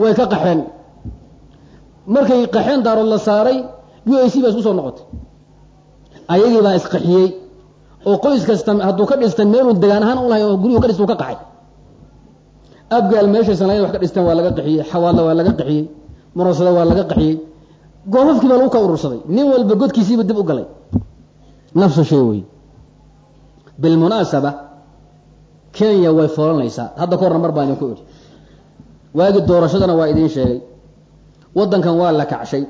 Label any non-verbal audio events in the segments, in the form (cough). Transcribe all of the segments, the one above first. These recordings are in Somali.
way ka qaxeen. Markay qaxeen daarood la saaray u a c baa isku soo noqotay. Ayagii baa isqaxiyey oo qoys kasta hadduu ka dhistay meeluu degaan ahaan u lahay oo guriyuu ka dhista u ka qaxay. Abgaal meeshaysan lahayn wax ka dhisteen waa laga qaxiyey xawaadla waa laga qaxiyey murasada waa laga qaxiyey. Goofafkii baa lagu ka urursaday nin walba godkiisiiba dib u galay. Nafsu shay wey bilmunaasaba kenya way foolanaysaa hadda ka horna mar baan idinku idhi waagi doorashadana waa idiin sheegay. Waddankan waa la kacshay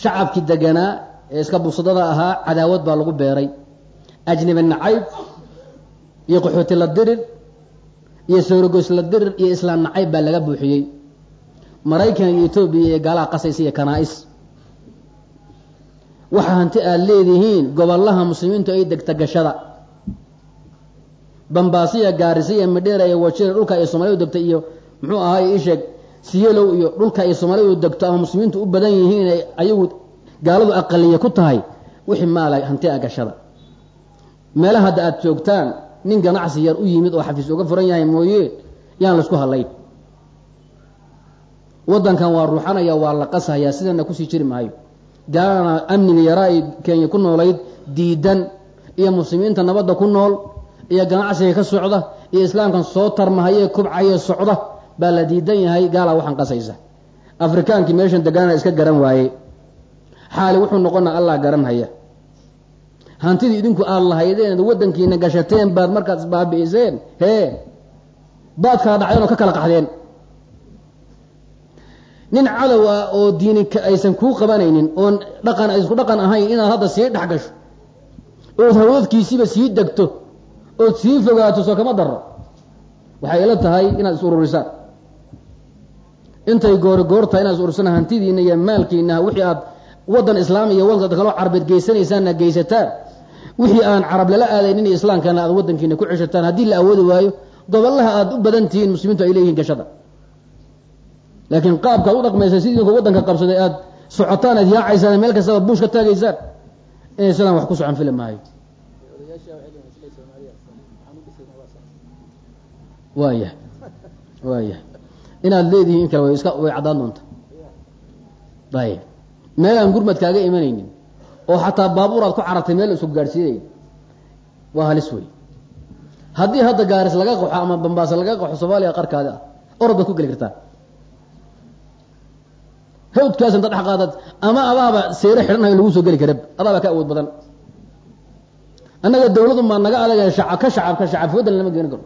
shacabkii deganaa ee iska busadada ahaa cadaawad baa lagu beeray. Ajnabi nacayb iyo qaxooti la dirir iyo sawragoys la dirir iyo islaam nacayb baa laga buuxiyey. Maraykan iyo etoobiya iyo gaalaha qasaysa iyo kanaa-is. Waxa hanti aada leedihiin gobollaha muslimiintu ay degta gashada bambaasiya gaarisiya midheera iyo wajira dhulka ay soomaalidu degta iyo muxuu ahaay isheeg siyelow iyo dhulka ay soomaalidu degto ama muslimiintu u badan yihiin ay ayagu gaaladu aqaliya ku tahay wixii maala hanti a gashada. Meelaha hadda aada joogtaan nin ganacsi yar u yimid oo xafiis uga furan yahay mooye yaan la isku hadlayn. Waddankan waa ruuxanaya waa la qashayaa sidana ku sii jiri maayo. Gaalana amniga yaraa kenya ku noolayd diidan iyo muslimiinta nabadda ku nool iyo ganacsiga ka socda iyo islaamkan soo tarmahaye kubcaye socda baa la diidan yahay gaalaa waxaan qasaysa. Afrikaankii meeshan degaana iska garan waaye. Xaali wuxuu noqona allah garan haya hantidii idinku aada lahaydeen waddankiina gashateen baad markaas baabi'iseen hee baad kala dhacdeen oo ka kala qaxdeen. Nin cadow ah oo diini aysan kuu qabanaynin oon dhaqan isku dhaqan ahayn inaad hadda sii dhex gasho ood hawadkiisiiba sii degto ood sii fogaato soo kama daro waxay ila tahay inaad is ururisaan intay goori goor tahay inaad is ururisaan hantidiina iyo maalkiina wixii aad waddan islaam iyo waddan kaloo carabeed geysanaysaanna geysataan. Wixii aan carab lala aadaynin iyo islaamkana aad waddankiina ku ceshataan haddii la awoodi waayo gobollaha aad u badan tihiin muslimiintu ay leeyihiin gashada. Laakiin qaabka ad u dhaqmaysa sidii idinku waddanka qabsaday aad socotaan aad yaacaysaan meel kastaba buush ka taagaysaan inay sidaan wax ku socon fili maayo waaya waaya inaad leedihiin in kale way iska way caddaan doonta. Ayib meel aan gurmad kaaga imanaynin oo xataa baabuur aad ku carartay meel isku gaadhsiinayn waa halis wey haddii hadda gaaris laga qaxo ama bambaasa laga qaxo soomaaliya qarkaada ah orod baad ku geli kartaa. Hawdkaas inta dhex ama adaaba seero xidhanhayo lagu soo geli karab adaaba ka awood badan. Annaga dawladu maa naga adag shacab ka shacabka shacab foodan lama geeni karo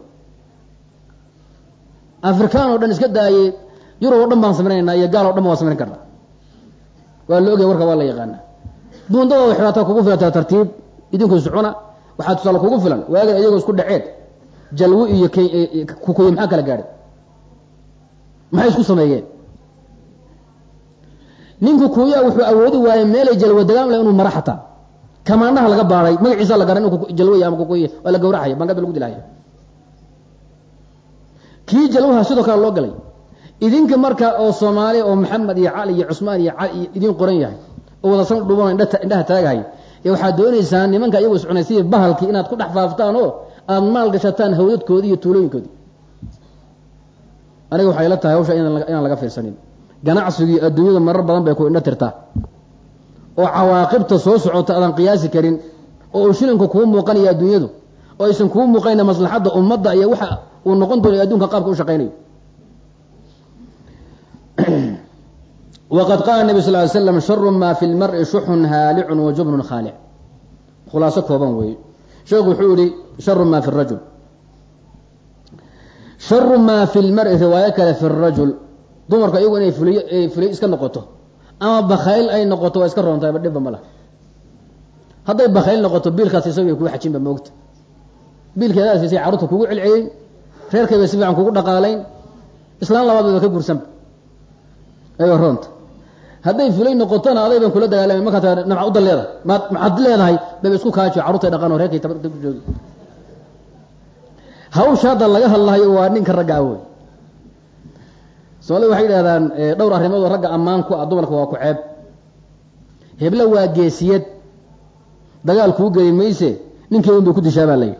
afrikaan oo dhan iska daayey yurub o dhan baan samaynaynaa iyo gaal o dhan ba waan samayn karnaa waa la ogaya warka waa la yaqaana. Buundadooda xidhataa kugu filataa tartiib idinku socona waxaa tusaale kugu filan waaga iyagoo isku dhaceen jalwo iyo kukuyo maxaa kala gaadhay? Maxay isku sameeyeen? Ninku kuyaa wuxuu awoodi waayey meelay jalwo degaan le inuu mara xataa kamaanaha laga baaday magaciisa la garan inu jalwoy ama kukuy waa la gawracaya bangada lagu dilahaya kii jalwaha sidoo kale loo galay? Idinka marka oo soomaali oo maxamed iyo cali iyo cusmaan iyo cali idin qoran yahay oo wada san dhuban indhaha taagahay ee waxaad doonaysaan nimanka iyagu iscunaysiya bahalkii inaad ku dhex faaftaan oo aada maal gashataan hawdadkoodii iyo tuulooyinkoodii. Aniga waxay la tahay hawsha inaan laga fiirsanin. Ganacsigii adduunyada marar badan bay ku indho tirtaa oo cawaaqibta soo socota aadan qiyaasi karin oo uu shilinku kuu muuqanayo adduunyadu oo aysan kuu muuqanayna maslaxadda ummadda iyo waxa uu noqon doono adduunka qaabka u shaqaynayo (clears throat) waqad qaala nabi sal ly slam sharu maa fi lmari shuxun haalicun wa jubnun khaalic khulaaso kooban weeye sheekhu wuxuu yihi sharu maa fi rajul. Sharu maa fi lmari riwaayo kale fi rajul. Dumarku iyagu inay fuliyo fuliyo iska noqoto ama bakayl ay noqoto waa iska roontahay ba dhibba ma laha. Hadday bakayl noqoto biilkaas isagay kuu xajinba moogta biilkeedaa siisay carruurta kugu celceliyey reerkayba si fiican kugu dhaqaalayn islaan labaadooda ka gursanba ayagoo roonta hadday fulay noqotona aday baan kula dagaalamay markaa taa nabca udan leedahay. Maad maxaad leedahay bayba isku kaajo carruurtay dhaqaan oo reerkay tabarta ku joogi. Hawsha hadda laga hadlahayo waa ninka ragga ah wey soomaalida waxay yidhahdaan dhowr arrimood oo ragga ammaan ku ah dumarka waa ku ceeb. Hebla waa geesiyad. Dagaal kuu geli mayse ninkii un bay ku dishaa baa la yidhi.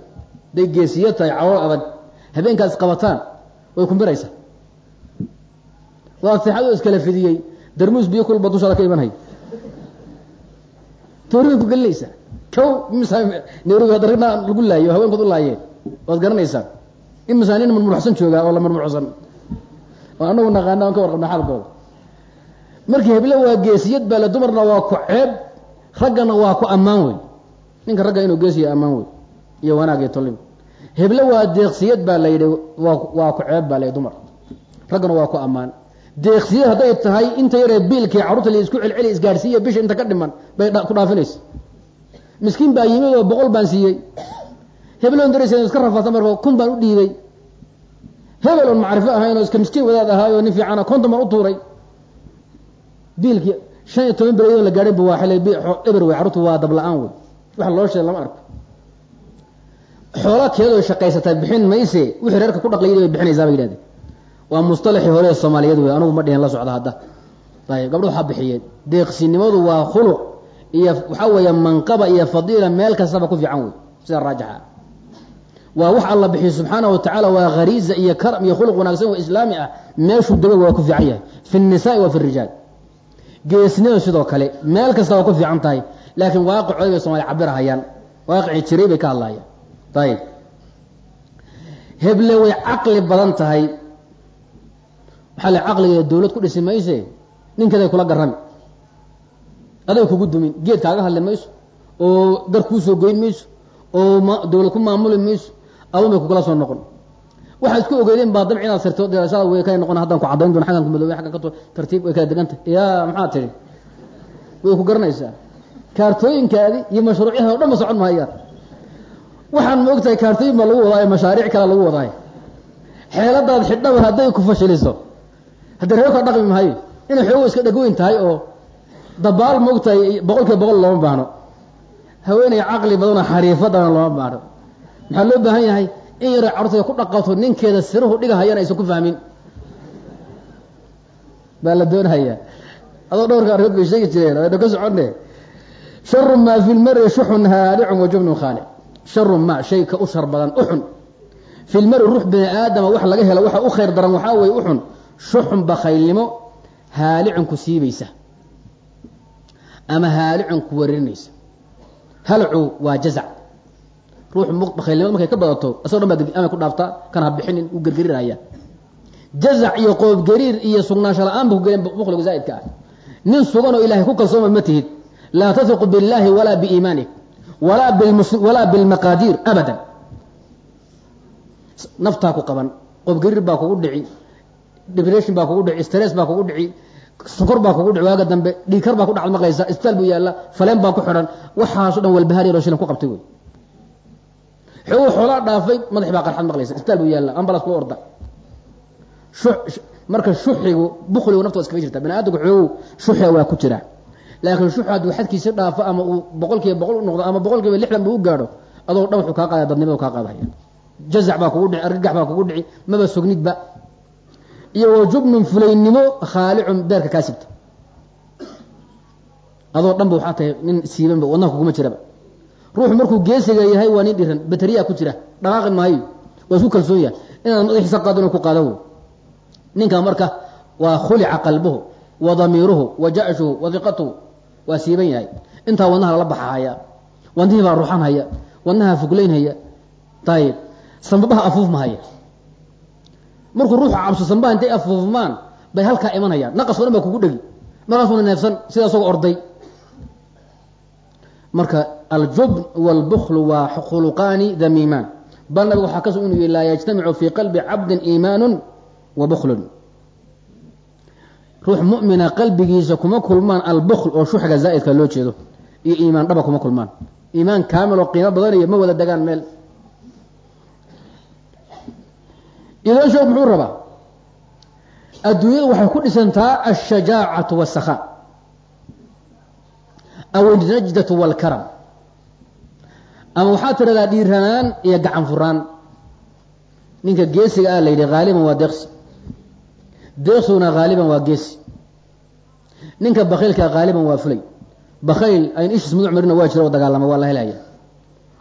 Hadday geesiyad tahay calool adag habeenkaas qabataan way kumbiraysaa waa seexadoo iskala fidiyey. Darmuus biyo kulba dushaada ka imanhay. Tooriday ku gelinaysaa kow imisa nairobi hadda ragna lagu laayo haweenkood u laayeen waad garanaysaan imisaa nin murmuruxsan joogaa oo la murmuruxsan. Oo anagu naqaana aan ka warqabna xaalkooda. Markii heble waa geesiyad baa le dumarna waa ku ceeb raggana waa ku ammaan wey ninka ragga inuu geesiya ammaan wey iyo wanaag iyo tolin heble waa deeqsiyad baa la yidhi waa waa ku ceeb baa la dumar. Raggana waa ku ammaan. Deeqsiyad hadday tahay inta yaree biilkii carruurta la isku celceli isgaadhsiiya bisha inta ka dhiman bay ku dhaafinaysa. Miskiin baa yimid oo boqol baan siiyey. Hebelon daraysa iska rafaadsan marka kun baan u dhiibay. Hebel oon macrifo ahayn oo iska miskiin wadaad ahaayo nin fiicana konton baan u tuuray. Biilkii shan iyo toban bereydon la gaadhay bawaaxile eber wey carruurtu waa dabla-aan wey waxa loo sheegay lama arko xoola keedoo shaqaysataa bixin mayse wixii reerka ku dhaqlayda bay bixinaysaa bay yidhahdeen. Waa mustalaxii hore ee soomaaliyeed wey anugu ma dhihin la socda hadda. Ayib gabdho waxaa bixiyeen. Deeqsinimadu waa khuluq iyo waxaa weeye manqaba iyo fadiila meel kastaba ku fiican wey sida raajixa waa wax alla bixiyo subxaana wa tacaala waa hariiza iyo karam iyo khuluq wanaagsan oo islaami ah meeshuu dego waa ku fiican yahay. Fi nnisaai wa fi rijaal. Geesnimadu sidoo kale meel kasta waa ku fiican tahay laakiin waaqicooda bay somalia cabirahayaan waaqicii jiray bay ka hadlaayaan ayib heble way caqli badan tahay. Waxaa le caqligeeda dawlad ku dhisi mayse? Ninkeeday kula garami aday kugu dumin. Geed kaaga hadli mayso. Oo gar kuu soo goyn mayso. Oo dawlad ku maamuli mayso. Aban bay kugala soo noqon. Waxaad isku ogeydeen baa damci inaad sirto. Dirashada way kay noqon haddaan ku caddayn doon xaggan ku madoobe xaggan ka tartiib way kala degantah yaa maxaa tidhi way ku garanaysaa kaartooyinkaadi iyo mashruucyaha o dhan ma socon mahayaan waxaan ma ogtahay baa lagu wadaayo mashaariic kale lagu wadaayo xeeladaad xidhaba hadday ku fashiliso. Haddii reerkaa dhaqmi mahayo inay xoogo iska dhegweyn tahay oo dabaal ma ogtahay boqol kiiba boqol looma baahno. Haweeney caqli badanoo xariifadana looma baahno. Maxaa loo baahan yahay in yaro carurtay ku dhaqato ninkeeda siruhu dhigahayana aysan ku fahmin? Baa la doonhayaa adoo dhowrka arkood bay sheegi jireen aynu ka soconne sharu maa fi lmari shuxun haalicun wa jubnun khaalic sharu maa shay ka u shar badan uxun. Fi lmari ruux bini aadama wax laga helo waxa u khayr daran waxaa weeye uxun. Shuxun bakhaylnimo haalicun ku siibaysa ama haalicun ku wareerinaysa halcu waa jazac ruux bakhaylnimo markay ka badato asagoo dhan baa amay ku dhaaftaa kan ha bixinin u gergeriraya jazac iyo qoobgariir iyo sugnaansho la'aan ba ku geleen mukhligu zaa'idka ah. Nin sugan oo ilahay ku kalsooma ma tihid. Laa tahiqu biاllahi walaa biiimaanik walaa bilmaqaadiir abadan. Naftaa ku qaban qoobgariir baa kugu dhici depression baa kugu dhici stress baa kugu dhici sokor baa kugu dhici waaga dambe dhiikar baa ku dhacad maqlaysa isbitaal buu yaalla faleen baa ku xidhan waxaaso dhan walbahaar yaro shilan ku qabtay wey. Xooguu xoolaa dhaafay madax baa qarxad maqlaysa isbitaal buu yaalla ambalas ku orda. Marka shuxigu bukligu nafta waa iskaga jirta bani aadamku xoogow shuxiga waa ku jira laakiin shux hadduu xadkiisa dhaafo ama uu boqol boqol u noqdo ama boqol lixdan buu u gaadho adoo dhan wuxuu kaa qaadaya dadnimadu kaa qaadaya jazac baa kugu dhici argagax baa kugu dhici maba sognidba iyo wa jubnun fulaynimo khaalicun beerka kaa sibta. Adoo dhan ba waxaa tahay nin siibanba wadnaha kuguma jiraba. Ruuxu markuu geesiga yahay waa nin dhiran bateriyaa ku jira dhaqaaqi maayo waa isku kalsoon yahay inaad madaxiisa qaado inuu ku qaado wey ninka marka waa khulica qalbuhu wa damiiruhu wa jashuhu wa diqatuhu waa siiban yahay. Intaa wadnaha lala baxahaya wadnihii baa ruxanhaya wadnaha foglaynhaya ayib sambabaha afuufmahaya markuu ruuxu cabso sambaha intay afuufmaan bay halkaa imanayaan. Naqaso dhan baa kugu dhegi. Markaasuna neefsan sida orday. Marka aljubn wاlbkl waa khuluqaani damiimaan. Bal nabig waxaa ka sug inu yihi laa yجtamicu fii qalbi cabdi iimaan wa ruux mumina qalbigiisa kuma kulmaan albkl oo shuxga zaa'idka loo jeedo iyo iimaan dhaba kuma kulmaan. Iimaan kaamil oo qiimo badanayo ma wada degaan meel. Idan sheek muxuu rabaa adduunyadu waxay ku dhisantaa alshajaacatu wاsakhaa aw alnajdatu wاlkaram ama waxaa tiradaa dhiiranaan iyo gacan furaan ninka geesiga ah la yidhi haaliban waa deeqsi deeqsiguna haaliban waa geesi. Ninka bakhaylka haaliban waa fulay. Bakhayl ayn ishiis muduc marina waa jira oo dagaalama waa la helaya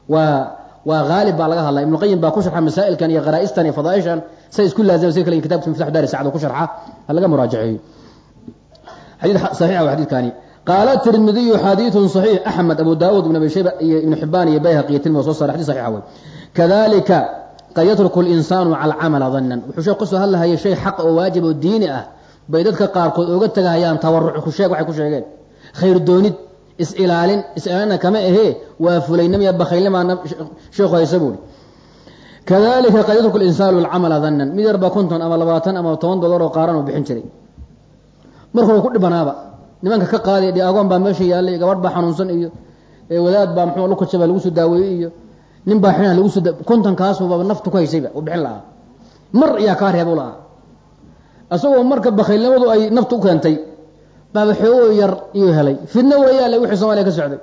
waa waa haalib baa laga hadlaya ibnuqayim baa ku sharxa masaa'ilkan iyo qaraa'istan iyo fadaaishan. Say isku laazima si kale kitabka miftax daari sacd ku sharxa. Ha laga muraajaceeyo. Xadiid saxiixa waa xadiidkani qaala tirmidiyu xadiidun saxiix. Axmed abu daawud ibn abi shayba iyo ibnu xibaan iyo bayhaqi iyo tilmid soo saaray xadis saxiixa wey kadalika qad yatruku linsaanu cala camala dannan wuxuu sheekh ka soo hadlahaya shay xaq oo waajib oo diini ah. Bay dadka qaarkood oga tegahayaan tawaruc ku sheeg waxay ku sheegeen khayr doonid is-ilaalin is-ilaalina kama ahee waa fulaynamiya bakhaylnimaa sheekhu haysa buuri kadalika qad yatruku linsaanu alcamala dannan mid yarba konton ama labaatan ama toban dolar oo qaaran uu bixin jiray. Markuu ku dhibanaaba nimanka ka qaaday dhe agoon baa meesha yaallay gabadh baa xanuunsan iyo wadaad baa muxuu lukajaba lagu soo daaweeyey iyo nin baa xina lagu soo kontonkaasba naftu ku haysayba u bixin lahaa. Mar iyaa kaa reebu lahaa. Isagoo marka bakhaylnimadu ay naftu u keentay baaba xoogo yar iyuu helay. Fidno weeyaale wixii soomaliya ka socday.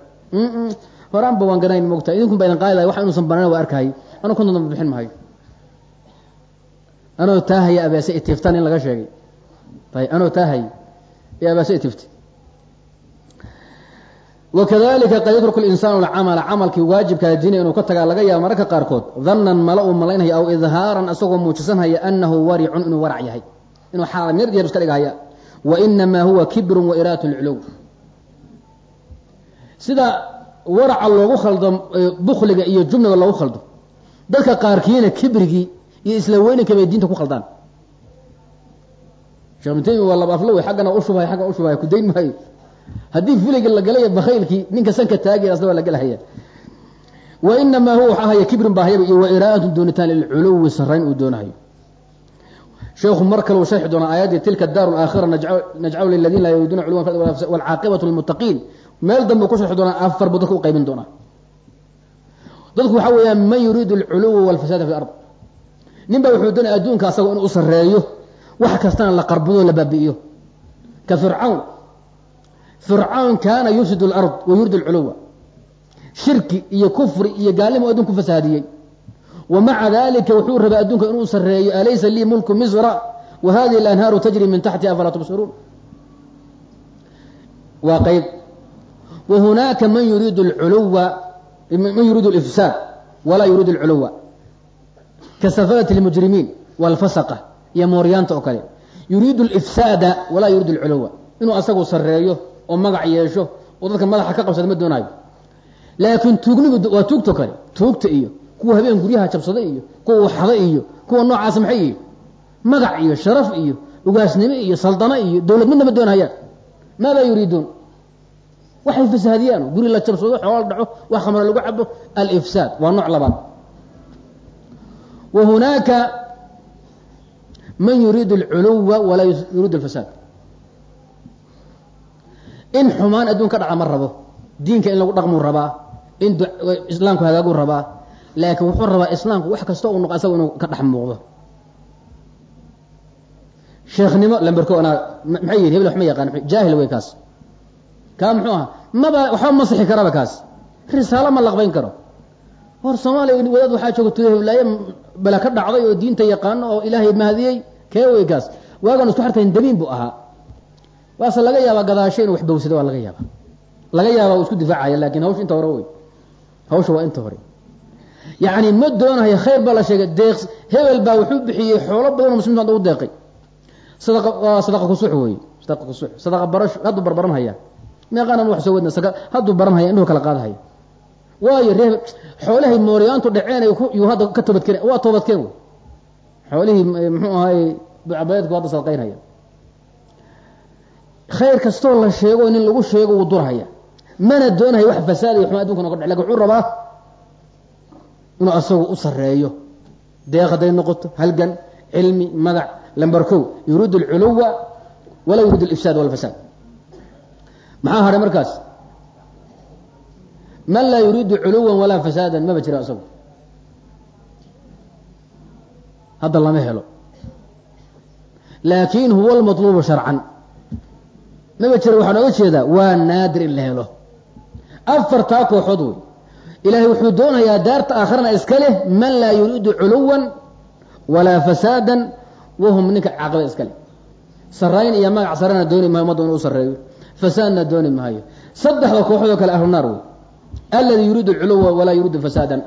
Horaanba waan ganayn mogta idinkun baa idin qaadi lahay wax inuusan banayn waa arkahay anu konton damba bixin mahayo anoo taahaya abeese itiftan in laga sheegay. Anoo taahaya abeese itifti wakadalika qad yatruku linsaanu alcamala camalkii waajibkaa diinaya inuu ka tagaa laga yaaba mararka qaarkood dannan mala uu malaynhaya aw idhaaran asagoo muujisanhaya anahu waricun inuu warac yahay inuu xaamir yar iska dhigahaya wa inamaa huwa kibrun wa iraat lculuw sida waraca loogu khaldo bukliga iyo jubniga loogu khaldo dadka qaarkiina kibrigii iyo isla weyninka bay diinta ku khaldaan sheekh taymiya waa laba aflow xaggana maayo haddii fuliga la galaya bakhaylkii ninka sanka taagay asna waa la gelahaya wa inamaa huwa waxa ahaya kibrin baa hayaba iyo wa iraadatu doonitaan lilculuwi sarayn uu doonahayo sheekhu mar kale uu sharxi doonaa aayaddii tilka daaru alaakhira najcalu liladiina laa yuriiduuna culuwan walcaaqibatu lilmuttaqiin meel dambe ku sharxi doonaa afar buu dadka u qaybin doonaa. Dadku waxaa weeyaan man yuriidu alculuwa walfasaada fi lard nin baa wuxuu doonaya adduunka asagoo inuu sareeyo wax kastana la qarbudo la baabi'iyo. Ka fircawn fircawn kaana yufsid alard wa yuriid alculuwa shirki iyo kufri iyo gaalnimo adduun ku fasaadiyey. Wa maca dalika wuxuu rabay adduunka inuu sareeyo alaysa lii mulku misra? Wa hadihi tajri min taxtiha afalaa tubsiruun? Waa qayb. Wa man yuriidu alculuwa man yuriidu alifsaad walaa yuriidu alculuwa ka safadat almujrimiin walfasaqa iyo mooryaanta oo kale. Yuriidu alifsaada walaa yuriidu alculuwa inuu asagu sareeyo oo magac yeesho oo dadka madaxa ka qabsada ma doonaayo. Laakiin tuugnigu waa tuugto kale tuugta iyo kuwa habeen guryaha jabsada iyo kuwa waxda iyo kuwa noocaas maxay yihiin? Magac iyo sharaf iyo ugaasnimo iyo saldano iyo dowlad midna ma doonahayaan maadaa yuriiduun? Waxay fasaadiyaan guri la jabsado xoolo dhaco wax khamro lagu cabo alifsaad waa nooc labaad. Wa hunaaka man yuriidu alculuwa walaa yuriidu alfasaad in xumaan adduun ka dhaca ma rabo. Diinka in lagu dhaqmuu rabaa in islaamku hagaaguu rabaa laakiin wuxuu rabaa islaamku wax kasta uu noqo asaga inuu ka dhex muuqdo. Sheekhnimo lamberko anaa maxay yihiin hebel wax ma yaqaan jaahil wey kaas. Kaa muxuu ahaa? Maba waxba ma karaba kaas. Risaalo ma laqbayn karo. Hor soomaaliya wadaad waxaa jooga tuda heblaaye bala ka dhacday oo diinta yaqaano oo ilaahay mahadiyey kee wey kaas? Waagaan isku xartayn damiin buu ahaa waase laga yaabaa gadaasho inuu wax bawsado waa laga yaaba laga yaaba uu isku difaacaya laakiin hawsha inta hore wey hawsha waa inta hore. Yacni ma doonayo khayr baa la sheegay deeq hebel baa wuxuu bixiyey xoolo badan oo muslimiinta u deeqay. Sadaqa kusux wey sadaqa kusux sadaqa barasho hadduu barbaran haya. Meeqaana wax soo wadna hadduu baran haya kala qaadahaya waayo reeb xoolahay mooryaantu dhaceen yuu hadda ka toobadkeen waa toobadkeen wey xoolihii muxuu ahaay bucabadeedku hadda sadaqaynhaya khayr kastoo la sheego nin lagu sheego wuu durhaya. Mana doonahay wax fasaad iyo xuma adunka noga dhe laakiin wuxuu rabaa inuu asagu u sareeyo deeq hadday noqoto halgan cilmi magac lamber kow yuriidu alculuwa walaa yuriidu alifsaad walfasaad maxaa hadhay markaas? Man laa yuriidu culuwan walaa fasaadan maba jiro asagu. Hadda lama helo. Laakin huwa almatluubu sharcan maba jiro waxaa nooga jeedaa waa naadir in la helo afartaa kooxood wey ilaahay wuxuu doonayaa daarta aakhirana iska leh man laa yuriidu culuwan walaa fasaadan wahum ninka caaqibada iska leh sarayn iyo magac sarena dooni maayo ummadda inuu sareeyo fasaadna dooni maayo saddexda kooxood oo kale ahlu naar wey alladii yuriidu culuwa walaa yuriidu fasaadan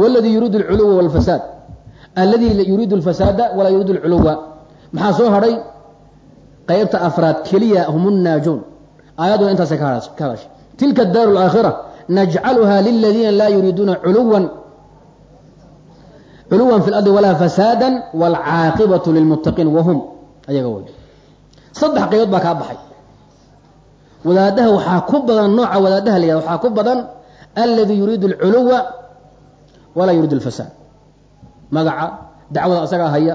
wاladii yuriidu اlculuwa wاlfasaad alladii yuriidu اlfasaada walaa yuriidu اlculuwa maxaa soo hadhay qaybta afraad keliya hum الnaajuun aayaduna intaasay ka hadashay tilka اdaaru اlaakhira najcaluha liladiina laa yuriiduuna culuwa culuwan fi اlardi walaa fasaada wاlcaaqibaةu lilmuttaqiin wahum ayaga wey saddex qaybood baa kaa baxay wadaadaha waxaa ku badan nooca wadaadaha la yihahdo waxaa ku badan alladii yuriidu اlculuwa walaa yuriidu اlfasaad magaca dacwada asagaa haya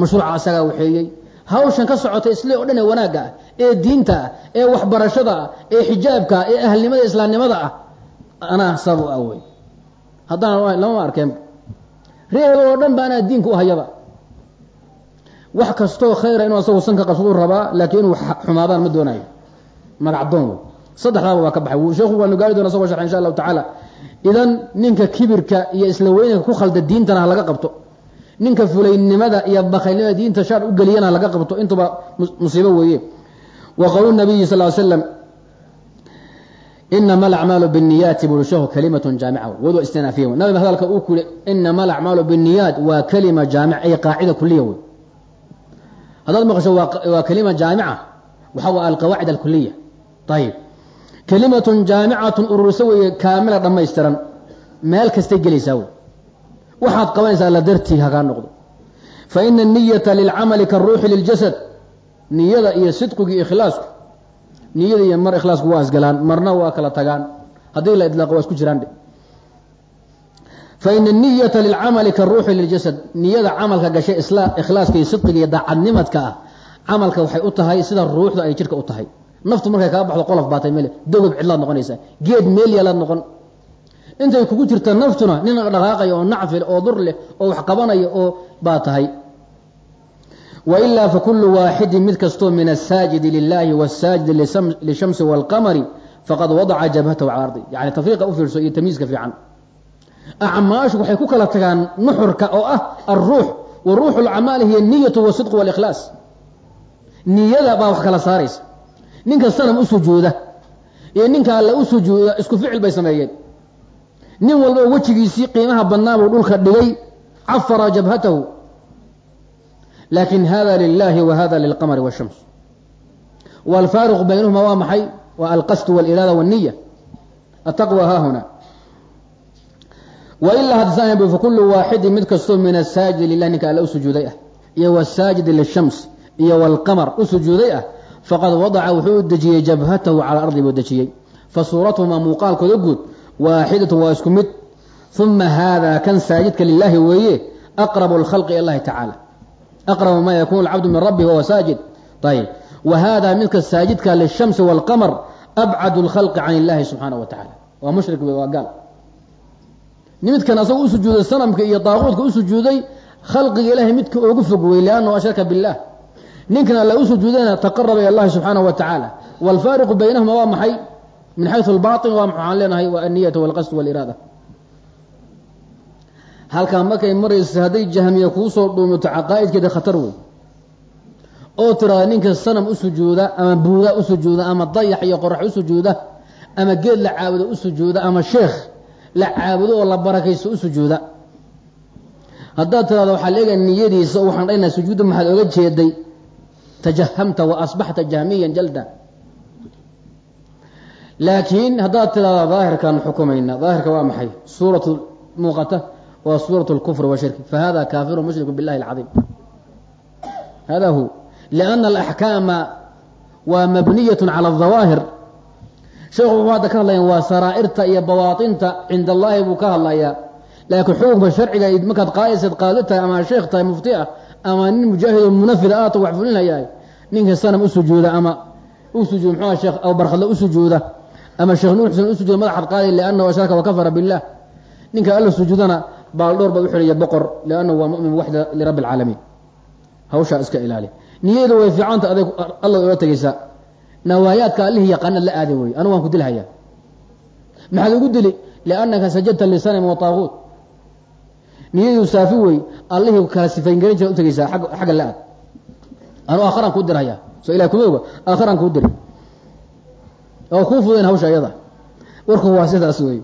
mashruuca asagaa waxeeyey hawshan ka socota isle o dhan ee wanaagga ah ee diinta ah ee waxbarashada ah ee xijaabka ah ee ahlnimada islaamnimada ah. Anaa sabab u ah wey haddaan lama arkeen reebel oo dhan ba anaa diinka u hayaba. Wax kastoo khayra inuu asagu sanka qabsadu rabaa laakiin inuu xumaadaan ma doonayo. Magacdoon wey. Saddexdaaba waa ka baxay. Sheekhu waanu gaari doona asagoo sharxa insha allahu tacaala. Idan ninka kibirka iyo isla weynanka ku khalda diintana ha laga qabto ninka fulaynimada iyo bakaylnimada diinta shaar u geliyana laga qabto intuba musiibo weeye. Wa qowl nabiyi sal slam inama alacmaalu bniyaati buri sheekhu kalimatun jaamica wadu istinaafiya nabiga hadalka uu ku inama alacmaalu bniyaat waa kalima jaamica ay qaacida kuliya wey haddaad maqasho waa kalima jaamica waxa waa alqawaacid alkuliya ayib kalimatun jaamicatun ururisa weeye kaamila dhammaystiran. Meel kastay gelaysaa wey waxaad qabanaysaa la dartii hakaa noqdo. Fa ina aniyata lilcamali karuuxi liljasad niyada iyo sidqiga iyo ikhlaasku niyada iyo mar ikhlaasku waa isgalaan marna waa kala tagaan. Haddii la idlaaqo waa isku jiraan dhe fa ina aniyata lilcamali karuuxi liljasad niyada camalka gashay ikhlaaska iyo sidqiga iyo daacadnimadka ah camalka waxay u tahay sida ruuxdu ay jirka u tahay. Naftu markay kaa baxdo qolof baatay mele dogob cidlaad noqonaysaa geed meelyalaad noqon intay kugu jirta naftuna nin dhaqaaqaya oo nacfil oo dur leh oo wax qabanaya oo baa tahay. Wailaa fakulu waaxidin mid kastoo min asaajidi lilahi wاsaajidi lishamsi wاlqamari faqad wadaca jabhatahu cala ardi yani tafriiqa u fiirso iyo tamyiiska fiican. Acmaashu waxay ku kala tagaan nuxurka oo ah alruux wa ruuxu lacmaali hiya niyatu wasidqu walikhlaas niyada baa wax kala saaraysa. Ninka sanam u iyo ninka alle u isku ficil bay sameeyeen nin walba wejigiisii qiimaha badnaa buu dhulka dhigay cafara jabhatahu. Lakin hada lilahi wa hada lilqamari washams waalfaariqu baynahuma waa maxay? Waa alqasdu waliraada wاniya ataqwa haahuna wailaa hadsaanbu fakulu waaxidin mid kastoo min asaajidi lilah ninka alle u sujuuday ah iyo wsaajidi lishams iyo wاlqamar u sujuuday ah faqad wadaca wuxuu u dejiyey jabhatahu cala ardi buu dejiyey. Fa suuratuhumaa muuqaalkooda guud waaxidatu waa isku mid uma hada kan saajidka lilaahi weeye aqrabu اlkhalqi ila llahi tacaala aqrabu ma yakunu alcabdu min rabbi wahuwa saajid ayb wa hada midka saajidka lishamsi wاlqamar abcadu اlkhalqi can illahi subxaanaه wa tacala waa mushrik wey waa gaal midkan asagoo u sujuuday sanamka iyo daaquudka u sujuuday khalqiga ilahay midka ugu fog wey liannahu ashraka biاllah ninkan alla u sujuudayna taqaraba ila llahi subxaanaه wa tacaala wاlfaariqu baynahuma waa maxay min xayu albaain waa maxaan leenahay waa aniyat walqasd wاliraada halkaa markay maraysa hadday jahmiya kuusoo dhuumato caqaa'idkeeda khatar wey oo tiraada ninka sanam u sujuuda ama buuda u sujuuda ama dayax iyo qorax u sujuuda ama geed la caabudo u sujuuda ama sheekh la caabudo oo la barakayso u sujuuda. Haddaad tiraada waxaa leega niyadiisa waxaan dhahna sujuudda maxaad oga jeeday? Tajahamta wa asbaxta jahmiyan jalda laakiin haddaad tiraada daahirkaan xukumayna daahirka waa maxay suuratu muuqata waa suuraة الkfr washirki fahada kaafiru mushriku biاllahi اlcadiim hada hu لأna الأxkaama waa mabniyaة calى الظawaahir sheekhu wuxuu hadda ka hadlaya waa saraa'irta iyo bawaaطinta cinda allahi buu ka hadlayaa laakiin xukunka sharciga markaad qaaiseed qaadi tahay ama sheekh tahay mufti ah ama nin mujaahidoo munafida aata wax fulinayahay ninka sanam u sujuuda ama u sujuud mxua sheekh abubarkhadle u sujuuda ama sheekh nuur xuseen u sujuuda madaxaad qaadi liannahu ashraka wakafara biاllah ninka alla sujuudana baaldhowr baa u boqor liannahu waa mumin waxda lirabbi alcaalamiin hawshaa iska ilaali. Niyadu way fiicanta aday alla oga tegaysaa nawaayaadka allihii yaqaanaad la aaday wey anigu waan ku dilhayaa maxaad ugu dili liannaka sajadta lisanam wa niyadu saafi wey allihii kala sifayngelin jira utegaysaa xagga la aad. Anu aakharaan kuu dirhayaa soo ilahi kuma oga kuu diri oo kuu fudayn hawsha iyada warku waa sidaas wey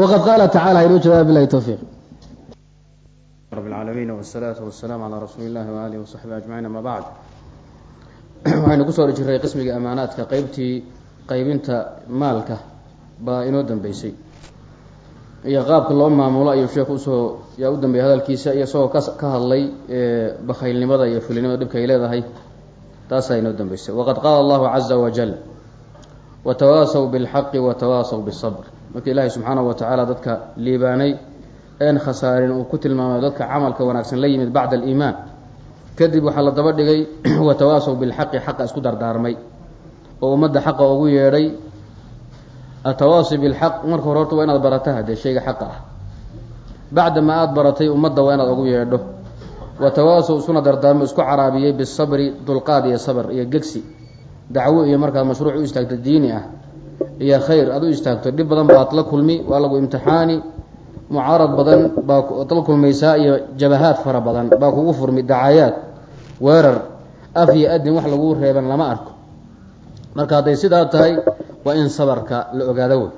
waqad qaala tacala inuu jawaab bilahi towfiiq rab اlcaalamiin wsalaatu wasalaamu calaa rasuuli illahi waalihi wasaxbi ajmaciin ama bacd. Waxaynu ku soo hori jiray qismiga amaanaadka qeybtii qeybinta maalka baa inoo dambeysay. Iyo qaabka loo maamulo ayuu sheekhu u soo yaa u dambeeyay hadalkiisa iyo isagoo ka ka hadlay bakhaylnimada iyo fulinimada dhibka ay leedahay. Taasaa inoo dambeysay. Waqad qaala allahu caza wajal watawaasaw bilxaqi watawaasaw bisabr marka ilaahay subxaanahu wa tacaala dadka liibaanay een khasaarin uu ku tilmaamay dadka camalka wanaagsan la yimid bacda aliimaan. Kadib waxaa la daba dhigay (clears throat) watawaasaw bilxaqi xaqa isku dardaarmay. Oo ummadda xaqa ugu yeedhay atawaasi bilxaq marka hore horta waa inaad barata haddee shayga xaqa ah. Bacda ma aada baratay ummadda waa inaad ugu yeedho. Watawaasaw iskuna dardaarmo isku caraabiyey bisabri dulqaad iyo sabr iyo gegsi dacwo iyo markaad mashruuc u istaagto diini ah iyo khayr aad u istaagto dhib badan baad la kulmi waa lagu imtixaani. Mucaarad badan baa la kulmaysaa iyo jabahaad fara badan baa kugu furmi dacayaad weerar af iyo adin wax lagu reeban lama arko. Marka hadday sidaa tahay waa in sabarka la ogaada wey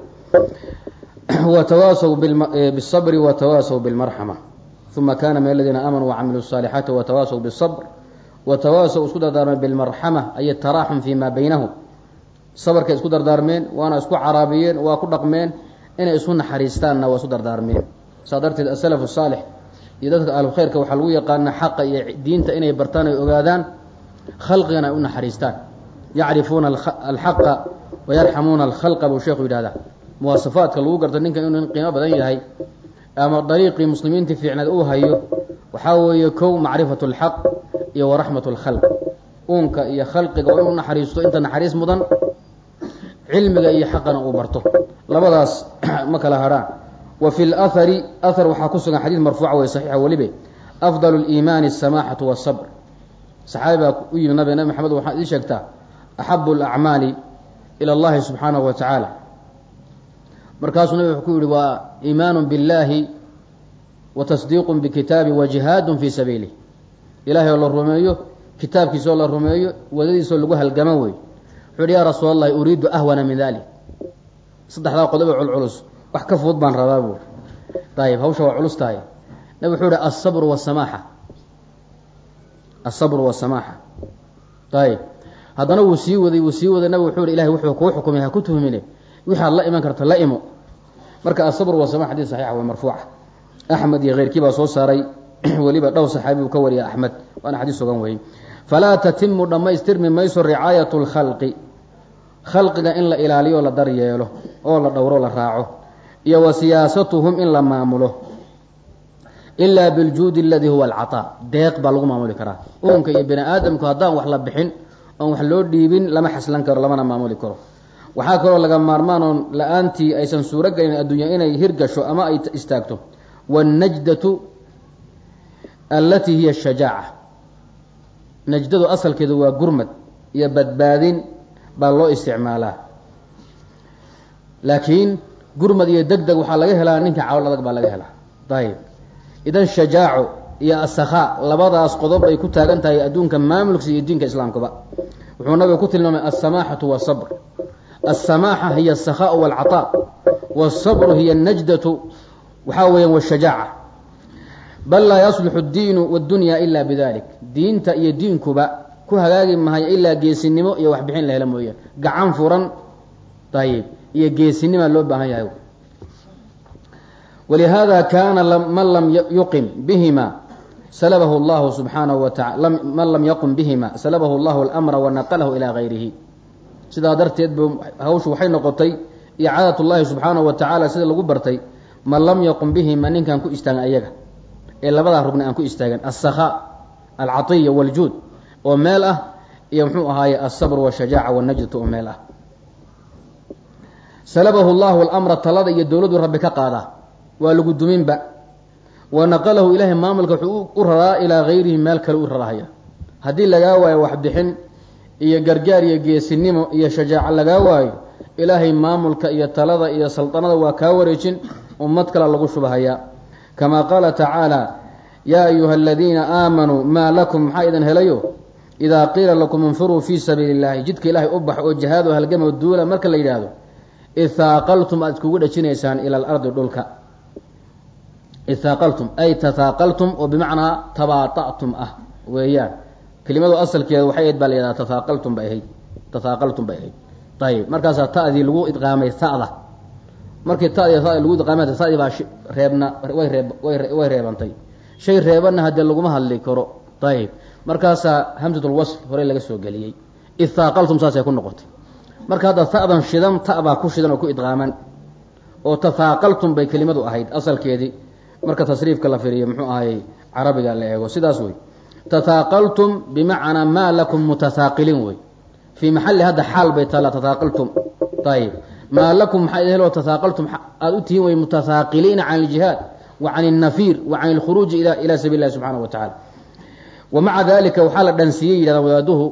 watawaasaw bisabri watawaasaw bilmarxama uma kana min aladiina aamanuu wacamiluu saalixaati watawaasaw bisabr watawaasaw isku dardaarmeen bilmarxama ay taraaxum fi ma baynahum. Sabarkay isku dardaarmeen waana isku caraabiyeen waa ku dhaqmeen inay isu naxariistaanna waa isu dardaarmeen. Saa darteed asalaf saalix iyo dadka ahlu khayrka waxaa lagu yaqaana xaqa iyo diinta inay bartaan ay ogaadaan khalqigana ay u naxariistaan. Yacrifuuna alxaqa wayarxamuuna alkhalqa buu sheekhu yidhahdaa muwaasafaadka lagu garto ninkan inuu nin qiimo badan yahay ama dariiqii muslimiintii fiicneed uu hayo waxaa weeye kow macrifatu alxaq iyo waraxmat lkhalq uunka iyo khalqiga waa inuu naxariisto inta naxariis mudan cilmiga iyo xaqana uu barto. Labadaas (clears throat) ma kala hadhaan wa fi lahari ahar waxaa ku sugan xadiid marfuuca wey saxiixa welibe afdal liimaani asamaxatu wasabr saxaabi baa u yimid nabi nabi maxamed waxaad ii sheegtaa axabu alacmaali ila allahi subxaanahu wa markaasuu nabi wuxuu ku yihi waa iimaanu biاllahi wa tasdiiqu bikitaabi wa jihaadu fii sabiilih ilahay oo la rumeeyo kitaabkiisa oo la rumeeyo wadadiisoo lagu halgamo wey wuxuu yaa rasuul allahi uriidu ahwana min dalik saddexdaa qodob ee culculus wax ka fudud baan rabaa buuri ayib hawsha waa culus tahay. Nabi wuxuu yihi asabru wasamaaxa asabru wasamaaxa ayib haddana wuu sii waday wuu sii waday. Nabi wuxuu yihi ilahay wuxuu kuu xukumay ha ku tuhmine. Wixi aad la iman karta la imo. Marka (clears throat) weliba dhowr saxaabi uu ka wariya axmed waana xadiis sugan weeye falaa tatimu dhammaystirmi mayso ricaayatu lkhalqi khalqiga in la ilaaliyo la daryeelo oo la dhowro la raaco iyo wa siyaasatuhum in la maamulo ilaa biljuudi aladii huwa alcataa deeq baa lagu maamuli karaa. Uunka iyo bini aadamku haddaan wax la bixin oon wax loo dhiibin lama xaslan karo lamana maamuli karo. Waxaa kaloo laga maarmaan oon la'aantii aysan suuro gelin adduunya inay hirgasho ama ay istaagto. Waannajdatu allatii hiya shajaaca. Najdadu asalkeedu waa gurmad iyo badbaadin baa loo isticmaalaa. Laakiin gurmad iyo deg deg waxaa laga helaa ninka cawl adag baa laga helaa. Ayib idan shajaaco iyo asakhaa labadaas qodob bay ku taagan tahay adduunka maamulkiisa iyo diinka islaamkaba wuxuu nabiga ku tilmaamay alsamaaxatu wasabr alsamaaxa hiya asakhaau walcataa wasabru hiya najdatu waxaa weeyaan washajaaca bal laa yaslixu diinu wddunya ila bidalik diinta iyo diinkuba ku hagaagi mahay ilaa geesinimo iyo waxbixin la helo mooyaan gacan furan ayib iyo geesinimaa loo baahan yahay. Walihaada kaana man lam yuqim bihima salabahu llahu subxaanahu wataala man lam yaqum bihima salabahu llahu almra wanaqalahu ilaa hayrihi sidaa darteed bu hawshu waxay noqotay icaadat llahi subxaanahu wa tacaala sida lagu bartay man lam yaqum bihima ninkan ku istaaga ayaga ee labadaa rugni aan ku istaagin asakhaa alcatiya waljuud oo meel ah iyo muxuu ahaaye alsabr washajaaca wanajdatu oo meel ah. Salabahu llahu alamra talada iyo dowladu rabbi ka qaadaa waa lagu duminba. Wa naqalahu ilaahay maamulka wuxuu u raraa ilaa gayrihi meel kale u rarahaya. Haddii lagaa waayo waxbixin iyo gargaar iyo geesinimo iyo shajaaco lagaa waayo ilaahay maamulka iyo talada iyo saldanada waa kaa wareejin ummad kale lagu shubahayaa kamaa qaala tacaala yaa ayuha aladiina aamanuu maa lakum maxaa idin helayo idaa qiila lakum infiruu fii sabiili illahi jidka ilaahay u bax oo jihaado halgamo duula marka la yidhaahdo ihaaqaltum aada iskugu dhajinaysaan ila alardi dhulka ithaaqaltum ay tathaaqaltum oo bimacnaa tabaata'tum ah weeyaan kelimadu asalkeeda waxay ahayd baa la yidhaha tathaaqaltum bay ahayd tathaaqaltum bay ahayd ayib markaasaa ta'dii lagu idqaamay markii ta'dii ta'dii lagu baa reebna way reeb way way reebantay. Shay reebanna haddee laguma hadli karo. Ayib markaasaa hamsatul wasf horey laga soo geliyey. Ithaaqaltum saasay ku noqotay. Marka hadda ta'dan shidan ta baa ku shidan oo ku idqaaman. Oo tathaaqaltum bay kelimadu ahayd asalkeedii marka tasriifka la firiyo muxuu ahayy carabiga la eego. Sidaas wey tathaaqaltum bimacnaa maa lakum mutahaaqiliin wey fii maxalli hadda xaal bay taalla tathaaqaltum ayib maa lakum maxaa helo tathaaqaltum aada u tihiin wey mutahaaqiliina can aljihaad wa can alnafiir wa can alkhuruuji ila ila sabiil illahi subxaana wa tacala wa maca dalika waxaa la dhansiiyey yidhahdaan wadaaduhu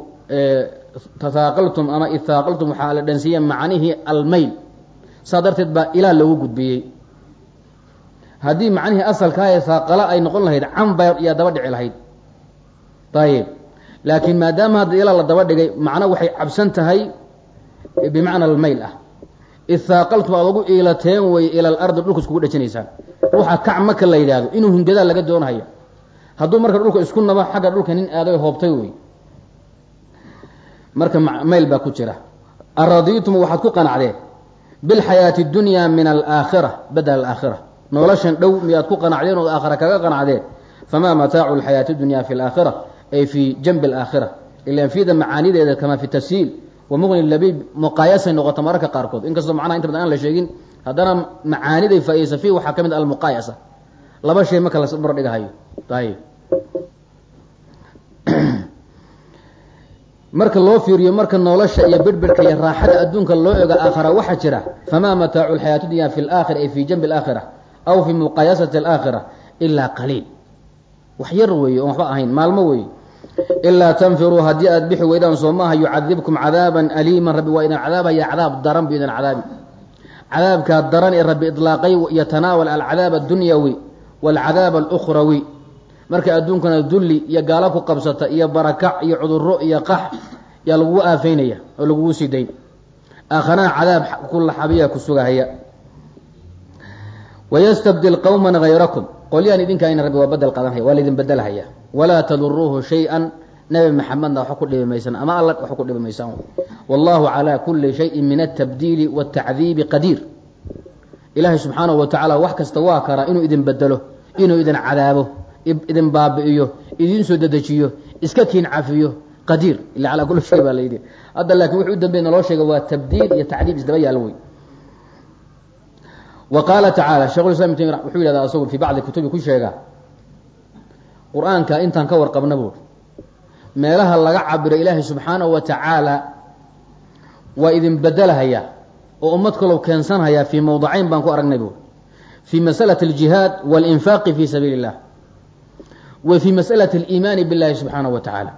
tathaaqaltum ama ithaaqaltum waxaa la dhansiiyey macnihii almayl. Saa darteed baa ilaa lagu gudbiyey. Haddii macnihii asalkaa ee haaqala ay noqon lahayd canba yaa daba dhici lahayd. Ayib laakiin maadaama hadda ilaa la daba dhigay macno waxay cabsan tahay bimacna almayl ah ithaaqaltum aad ugu iilateen wey ila alardi dhulka iskugu dhajinaysaan ruuxa kac maka la yidhaahdo inuu hungadaa laga doonahaya. Hadduu marka dhulka isku nabo xagga dhulka nin aaday hoobtay wey. Marka mayl baa ku jira. Aradiitum waxaad ku qanacdeen. Bilxayaati اdunyaa min alaakhira badel alaakhira noloshan dhow miyaad ku qanacdeen oo aakhira kaga qanacdeen. Famaa mataacu lxayaati dunya fi alaakhira ay fii janbi alaakhira ilan fiida macaanideeda kama fi tafsiil wa muqni labiib muqaayasay noqota mararka qaarkood. Inkastoo macnaha inta badan aan la sheegin haddana macaaniday faa-idaysa fi waxaa ka mid almuqaayasa laba shay marka la mar dhigahayo. Ayib (clears throat) marka loo fiiriyo marka nolosha iyo birhbirhka iyo raaxada adduunka loo ego aakhara waxaa jira famaa mataacu lxayaati dunya fi laakhira ay fii janbi alaakhira aw fii muqaayasati alaakhira ilaa qaliil. Wax yar weeye oon waxba ahayn maalmo weeye ilaa tanfiruu haddii aad bixi weydaan soo maaha yucadibkum cadaaban aliiman rabbi waa idin cadaabaya cadaab daran bu idin cadaabi cadaabkaa daran ee rabbi idlaaqay yatanaawal alcadaab addunyawi waalcadaab alukhrawi marka adduunkana dulli iyo gaalo ku qabsata iyo barakac iyo cuduro iyo qax yaa lagugu aafeynaya oo lagugu sii dayn aakhanaha cadaab kulla xabiya ku sugahaya wayastabdil qowman hayrakum qolyahan idinkaayna rabbi waa badel qadanhaya waa laydin bedelhaya walaa taduruuhu shay-an. Nabi maxamedna waxba ku dhibi maysaan ama alla waxba ku dhibi wallahu calaa kulli shayin min altabdiili waatacdiibi qadiir. Ilaahay subxaanahu wa wax kasta waa karaa inuu idin bedelo inuu idin cadaabo idin baabi'iyo idin soo dedejiyo iska kiin cafiyo. Qadiir ila calaa kulli shay baa layidhi hadda laakiin wuxuu u dambeey naloo sheega waa tabdiil iyo tacdiib isdaba yaalo wey. Wa qaala tacaala shekhulislam ibn taymiya wuxuu yidhahdaa asagu fii bacdi kutubi ku sheegaa qur'aanka intaan ka warqabna buuri meelaha laga cabiro ilaahay subxaanahu wa tacaala waa idin bedelahayaa oo ummad kalow keensanhayaa fii mowdacayn baan ku aragnay buuri fii masalati aljihaad waalinfaaqi fii sabiili illah wa fii masalati aliimaani billahi subxaanahu wa tacaala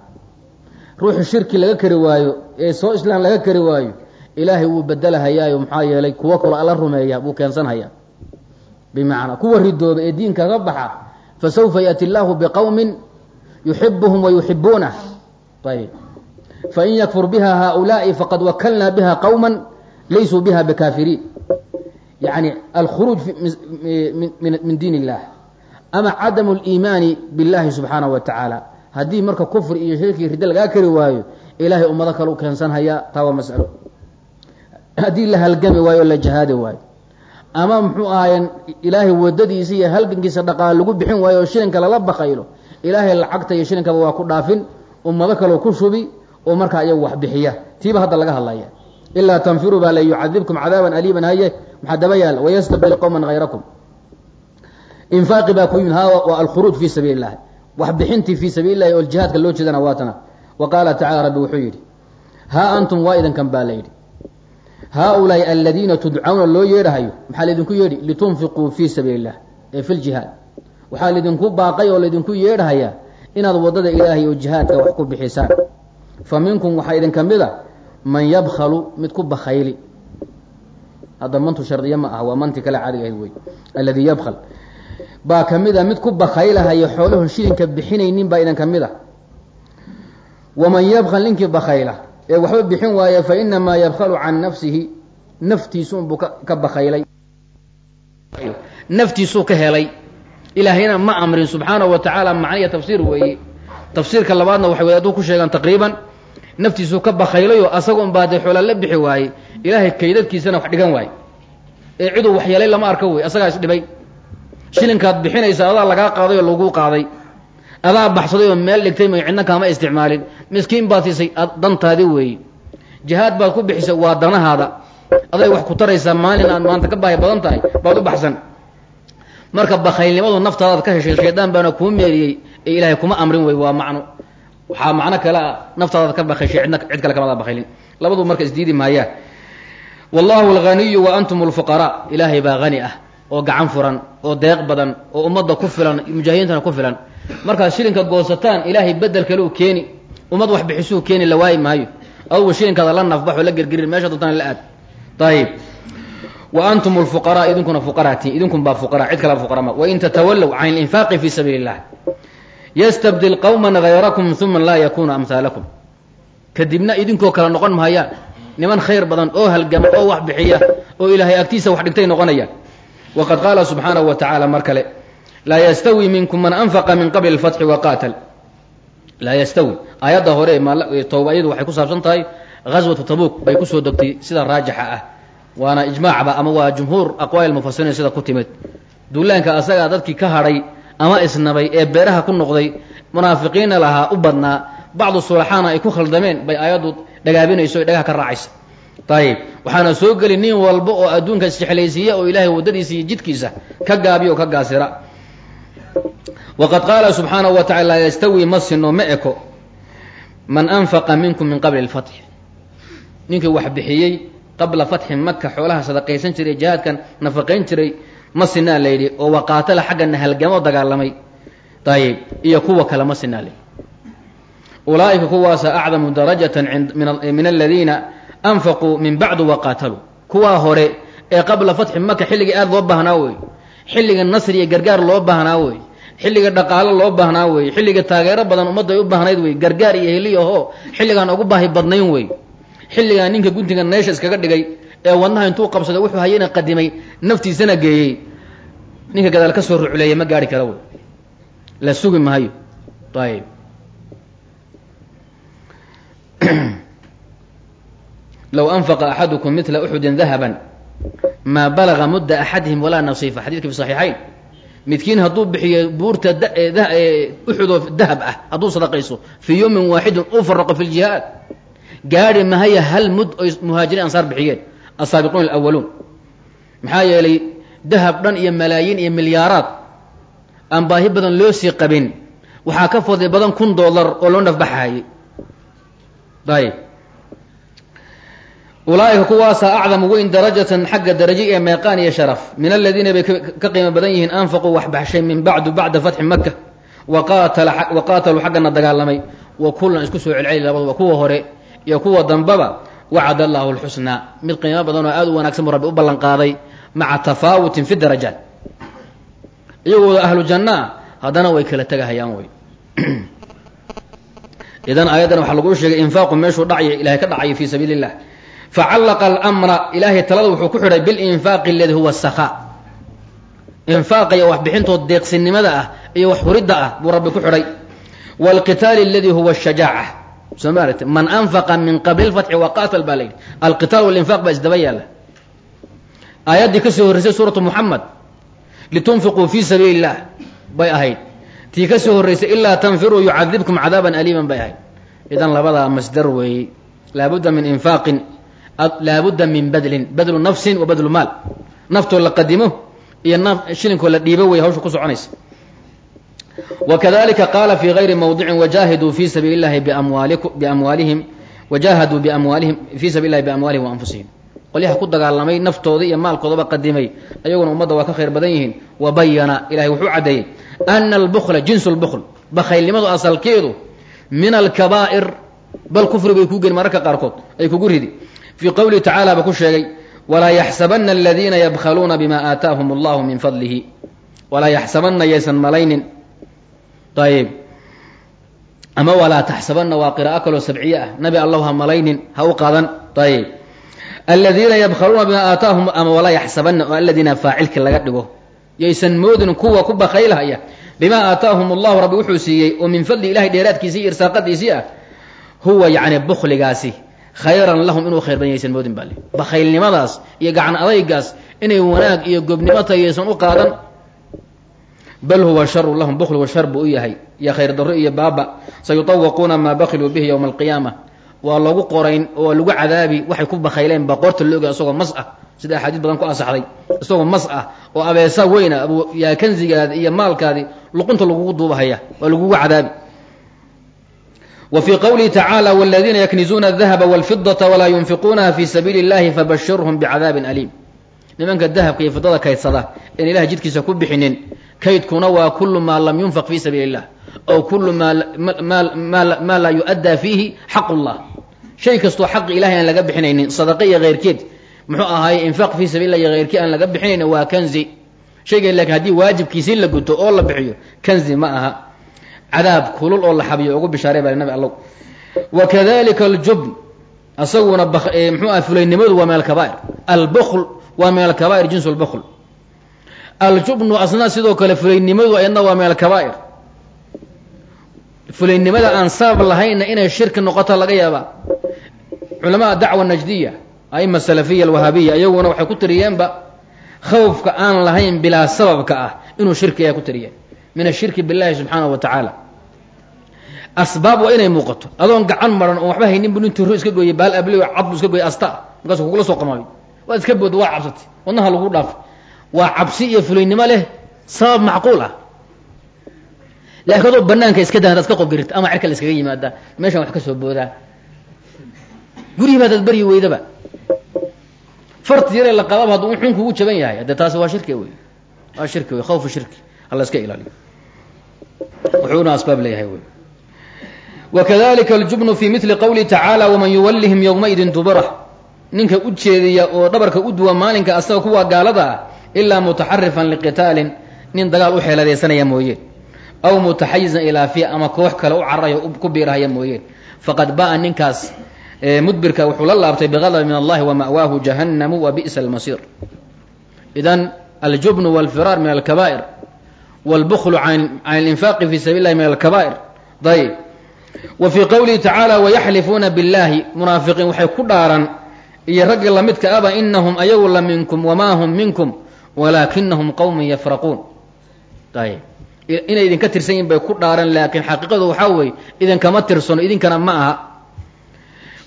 ruuxu shirki laga kari waayo ee soo islaan laga kari waayo ilaahay wuu bedelahayaayo maxaa yeelay kuwo kaloo alla rumeeya buu keensanhayaa. Bimacnaa kuwa ridooba ee diinka ka baxa fasawfa yaati illaahu biqowmin yuxibuhum wa yuxibuunah ayb fain yakfur biha haaulaa'i faqad wakalnaa biha qowma laysuu biha bikaafiriin yani alkhuruuj min diin illah ama cadamu liimaani billahi subxaanahu wa tacaala haddii marka kufri iyo shirkii riddo lagaa kari waayo ilaahay ummado kale u keensanhayaa taa waa masalo haddii la halgami waayo la jahaadi waayo ama muxuu ahaayeen ilaahay wadadiisa iyo halgankiisa dhaqaale lagu bixin waayo oo shilinka lala bakaylo ilaahay lacagta iyo shilinkaba waa ku dhaafin ummado kaleo ku shubi oo markaa iyagu wax bixiya. Tiiba hadda laga hadlaya ilaa tanfiruu baa la yucadibkum cadaaban aliiman haye maxaa daba yaalla wayastabdil qowman hayrakum infaaqi baa ku yimid ha waa alkhuruuj fii sabiili illahi wax bixintii fii sabiili illahi oo jihaadka loo jeedana waatana wa qaala tacala rabbi wuxuu yidhi haa antum waa idinkan baa la yidhi haaulaai aladiina tudcawna loo yeedhahayo maxaa laydinku yeedhi litunfiquu fii sabiili illah ee fi ljihaad waxaa laydinku baaqay oo laydinku yeedhahayaa inaad waddada ilaahay oo jihaadka wax ku bixisaan fa minkum waxaa idinka mid a man yabkhalu mid ku bakhayli hadda mantu shardiya ma aha waa manti kale caadiga ahayd wey alladii yabkhal baa ka mid a mid ku bakhaylahayo xoolahon shilinka bixinaynin baa idinka mid a waman yabkhal ninkii bakhayla ee waxba bixin waaya fa inamaa yabkhalu can nafsihi naftiisu unbuu ka bakhaylay. Naftiisuu ka helay. Ilaahayna ma amrin subxaanahu wa tacaala macniya tafsiir weeye. Tafsiirka labaadna waxay wadaaduu ku sheegaan taqriiban. Naftiisuu ka bakaylayoo asagoon baa dee xoola la bixi waayey ilaahay kaydadkiisana wax dhigan waaye. Ee ciduu waxyeelay lama arko wey asagaa isdhibay shilinkaad bixinaysa adaa lagaa qaaday oo laguu qaaday adaa baxsaday oo meel dhigtay may cidna isticmaalin. Miskiin baad siisay dantaadi weeye jihaad baad ku bixisay waa danahaada. Aday wax ku taraysaa maalin aad maanta ka baahi badan tahay baad u baxsan. Marka bakaylnimadu naftaadaad ka heshay shaydaan baana kuu meeriyey ee ilaahay kuma amrin wey waa macno. Waxaa macno kale ah naftaadaad ka bakayshay cidna cid kale kamada bakaylin labadu marka isdiidi maayaan wallahu alghaniyu wa antum lfuqaraa ilaahay baa hani ah oo gacan furan oo deeq badan oo ummadda ku filan mujaahidiintana ku filan markaad shilinka goosataan ilaahay bedel kaleu keeni. Ummad wax bixisuu keeni la waayi maayo. Adugu shilinkaada la nafbaxoo la gergerin meesha doontaan la aad. Ayib wa antum lfuqaraa idinkuna fuqaraatiin. Idinkun baa fuqara cid kala fuqara ma. Wain tatawallow can linfaaqi fi sabiili illah yastabdil qawman hayrakum uma laa yakunu amhaalakum kadibna idinkoo kale noqon mahayaan niman khayr badan oo halgama oo wax bixiya oo ilaahay agtiisa wax dhigtay noqonayaan waqad qaala subxaanahu wa tacaala mar kale laa yastawi minkum man anfaqa min qabli اlfatxi waqaatal laa yastawi aayadda hore tooba iyadu waxay ku saabsan tahay ghaswatu tabuuk bay ku soo degtay sida raajixa ah waana ijmaacba ama waa jumhuur aqwaal mufasiriin sida ku timid duulaanka asagaa dadkii ka hadhay ama isnabay ee beeraha ku noqday munaafiqiinna lahaa u badnaa bacdu sulaxaana ay ku khaldameen bay aayaddu dhagaabinayso o dhagaha ka raacaysa ayib waxaana soo geli nin walba oo adduunka isjeclaysiiya oo ilaahay waddadiisa iyo jidkiisa ka gaabiya oo ka gaasira waqad qaala subxaanahu wa tacala laa yastawi ma sino ma eko man anfaqa minkum min qabli lfatxi ninkii wax bixiyey qabla fatxi maka xoolaha sadaqaysan jiray jihaadkan nafaqayn jiray ma sinaa la yidhi oo waqaatala xaggana halgamo dagaalamay ayib iyo kuwa kale ma sinaa layidhi ulaa'ika kuwaasa acdamu darajatan min aladiina anfaquu min bacdu waqaataluu kuwaa hore ee qabla fatxi maka xilligii aada loo baahnaa wey xilliga nasri iyo gargaar loo baahnaa wey. Xilliga dhaqaalo loo baahnaa wey. Xilliga taageero badan ummadday u baahnayd wey. Gargaar iyo heliy ahoo xilligaan ugu baahi badnayn wey. Xilligaa ninka guntiga neesha iskaga dhigay ee wadnaha intuu qabsaday wuxuu hayana qadimay naftiisana geeyey. Ninka gadaal ka soo ruculeeya ma gaari kara wey. La sugi maayo. Ayib (clears throat) low anfaqa axadukum midla uxudin dahaban maa balaga mudda axadihim walaa nasiifa. Xadidka fi saxiixayn. Midkiin hadduu bixiyo buurta uxudoo dahab ah hadduu sadaqayso fii yowmin waaxidin u faraqo fi ljihaad gaadhi mahaya hal mud oy muhaajiriin ansaar bixiyeen. Asaabiquun alawaluun maxaa yeelay dahab dhan iyo malaayiin iyo milyaaraad aan baahi badan loo sii qabin waxaa ka fadli badan kun dollar oo loo nafbaxaayey ayib ulaa'ika kuwaasa acdamu weyn darajatan xagga daraje ee meeqaan iyo sharaf. Min aladiina bay ka qiimo badan yihiin anfaquu wax baxshay min bacdu bacda fatxi maka wa qaataluu xaggana dagaalamay. Wa kullan isku soo celceli labaduba kuwa hore iyo kuwa dambaba wacad allahu lxusnaa mid qiimo badan oo aada u wanaagsan buu rabbi u ballan qaaday maca tafaawutin fi darajaat. Iyagooda ahlu jannaa haddana way kala tegahayaan wey (clears throat) idan aayaddan waxaa laguu sheegay infaaqu meeshuu dhacya ilahay ka dhacayo fii sabiili illah facallaqa almra ilaahay talada wuxuu ku xidhay bilinfaaqi aladi huwa sakhaa infaaqa iyo waxbixintood deeqsinimada ah iyo wax huridda ah buu rabbi ku xidhay waalqitaali aladi huwa ashajaaca soo ma aragti man anfaqa min qabli lfatxi waqaatal baa layidhi alqitaal walinfaq baa isdaba yaalla aayaddii ka soo horreysay suuratu muxamed litunfiquu fii sabiili illah bay ahayd tii ka soo horreysay ilaa tanfiruu yucadibkum cadaaban aliiman bay ahayd idan labadaa masdar weeye laabudda min infaaqin laabudda min badlin badlu nafsin wa badlu maal. Naftoo la qadimo iyo shilinkoo la dhiibo wey hawsha ku soconaysa. Wakadalika qaala fi gayri mawdicin wajahiduu fi sabiili llahi biamwaalihim wajahaduu biamwaalihim fii sabiili llahi biamwaalihim wa anfusihim. Qolyaha ku dagaalamay naftooda iyo maalkoodaba qadimay ayaguna ummadda waa ka khayr badan yihiin. Wa bayana ilahay wuxuu caddeeyey ana albukla jinsu lbukl bakhaylnimadu asalkeedu min alkabaa'ir bal kufri bay kuu geni mararka qaarkood ay kugu ridi fii qowlihi tacala ba ku sheegay walaa yaxsabana aladiina yabkhaluuna bima aataahum allahu min fadlihi walaa yaxsabana yaysan malaynin ayib ama walaa taxsabana waa qiraa'o kaloo sabciye ah nabi allahu ha malaynin ha u qaadan ayib aladiina yabkhaluuna bima aataahum ama walaa yaxsabana oo aladiina faacilki laga dhigo yaysan moodin kuwa ku bakaylhaya bimaa aataahum allahu rabbi wuxuu siiyey oo min fadli ilahay dheeraadkiisii iyo irsaaqadiisii ah huwa yacni bukligaasi khayran lahum inuu khayr badan yaysan moodin baa le bakaylnimadaas iyo gacan adaygaas inay wanaag iyo gobnimo tahay u qaadan. Bal huwa sharu lahum bukligu shar buu u yahay. Iyo khayr darro iyo baaba sayutawaquuna maa bakiluu bihi yowma alqiyaama. Waa lagu qorayn oo lagu cadaabi waxay ku bakayleen baa qoorta looga isagoo mas ah. Sida axaadiis badan ku ansaxday. Isagoo mas ah oo abeesa weyna yaa kanzigaadi iyo maalkaadi luqunta lagugu duubahaya waa lagugu cadaabi wa fii qowlihi tacaala waladiina yaknizuuna adahaba walfidata walaa yunfiquunaha fi sabiili اllahi fabashirhum bicadaabin aliim nimanka dahabka iyo fidada kaydsada in ilahay jidkiisa ku bixinin kaydkuna waa kulu maa lam yunfaq fi sabiili اllah aw kulu maa laa yu'addaa fiihi xaq اllah shay kastoo xaqi ilahay aan laga bixinaynin sadaqa iyo keyrkeed muxuu ahaaye infaaq fii sabil lah iyo keyrkii aan laga bixinaynin waa kanzi shayga laakiin haddii waajibkiisii la guto oo la bixiyo kanzi ma aha cadaab kulul oo la xabiyo ugu bishaaray baa nabi allow wa kadalika aljubn asaguna mxuu aha fulaynimadu waa min alkabaa'ir albukl waa min alkabaa'ir jins lbukl aljubnu asna sidoo kale fulaynimadu ayadna waa min alkabaa'ir fulaynimada aan sabab lahaynna inay shirki noqoto laga yaabaa. Culamaa dacwa najdiya aima salafiya alwahaabiya iyaguna waxay ku tiriyeenba khawfka aan lahayn bilaa sababka ah inuu shirki ay ku tiriyeen min ashirki billahi subxaanahu wa tacaala asbaab waa inay muuqato. Adoon gacan maran oon waxba haynin bu nin tiro iska gooyey baal abli cad bu iska gooyey asta markaasu kugula soo qamaamay waad iska booda waa cabsatay. Wadnaha lagu dhaafay. Waa cabsi iyo fulaynimo leh. Sabab macquul ah. Laakiin adoo banaanka iska daa hadaad iska qobgarirta ama cerka la iskaga yimaadaa meeshaan wax ka soo boodaa. Gurihii ba adaad baryi weydaba. Farti yaree la qadaba hadduu xun kugu jaban yahay. Haddee taasi waa shirki wey waa shirki wey khawfu shirki. Hala iska ilaaliyo. Wuxuuna asbaab leeyahay wey wakadalika aljubnu fi mili qowlihi tacaala waman yuwallihim yowmaidin duburah ninka u jeediya oo dhabarka u duwa maalinka asaga kuwa gaalada ah ilaa mutaxarifan liqitaalin nin dagaal u xeeladaysanaya mooye aw mutaxayizan ilaa fiya ama koox kale u cararaya ku biirahaya mooye faqad ba'a ninkaas mudbirka wuxuu la laabtay bigadab min allahi wa ma'waahu jahannamu wa bi'sa almasiir idan aljubnu walfiraar min alkabaa'ir wاlbklu can اlinfaaqi fi sabil اllahi min alkabaa'ir ayb wa fii qowlihi tacaala wayaxlifuuna biاllahi munaafiqiin waxay ku dhaaran iyo raggii lamidka aba inahum ayagu la minkum wamaa hum minkum walaakinahum qowman yafraquun. Inay idinka tirsan yihiin bay ku dhaaran laakiin xaqiiqadu waxaa weeye idinkama tirsano idinkana ma aha.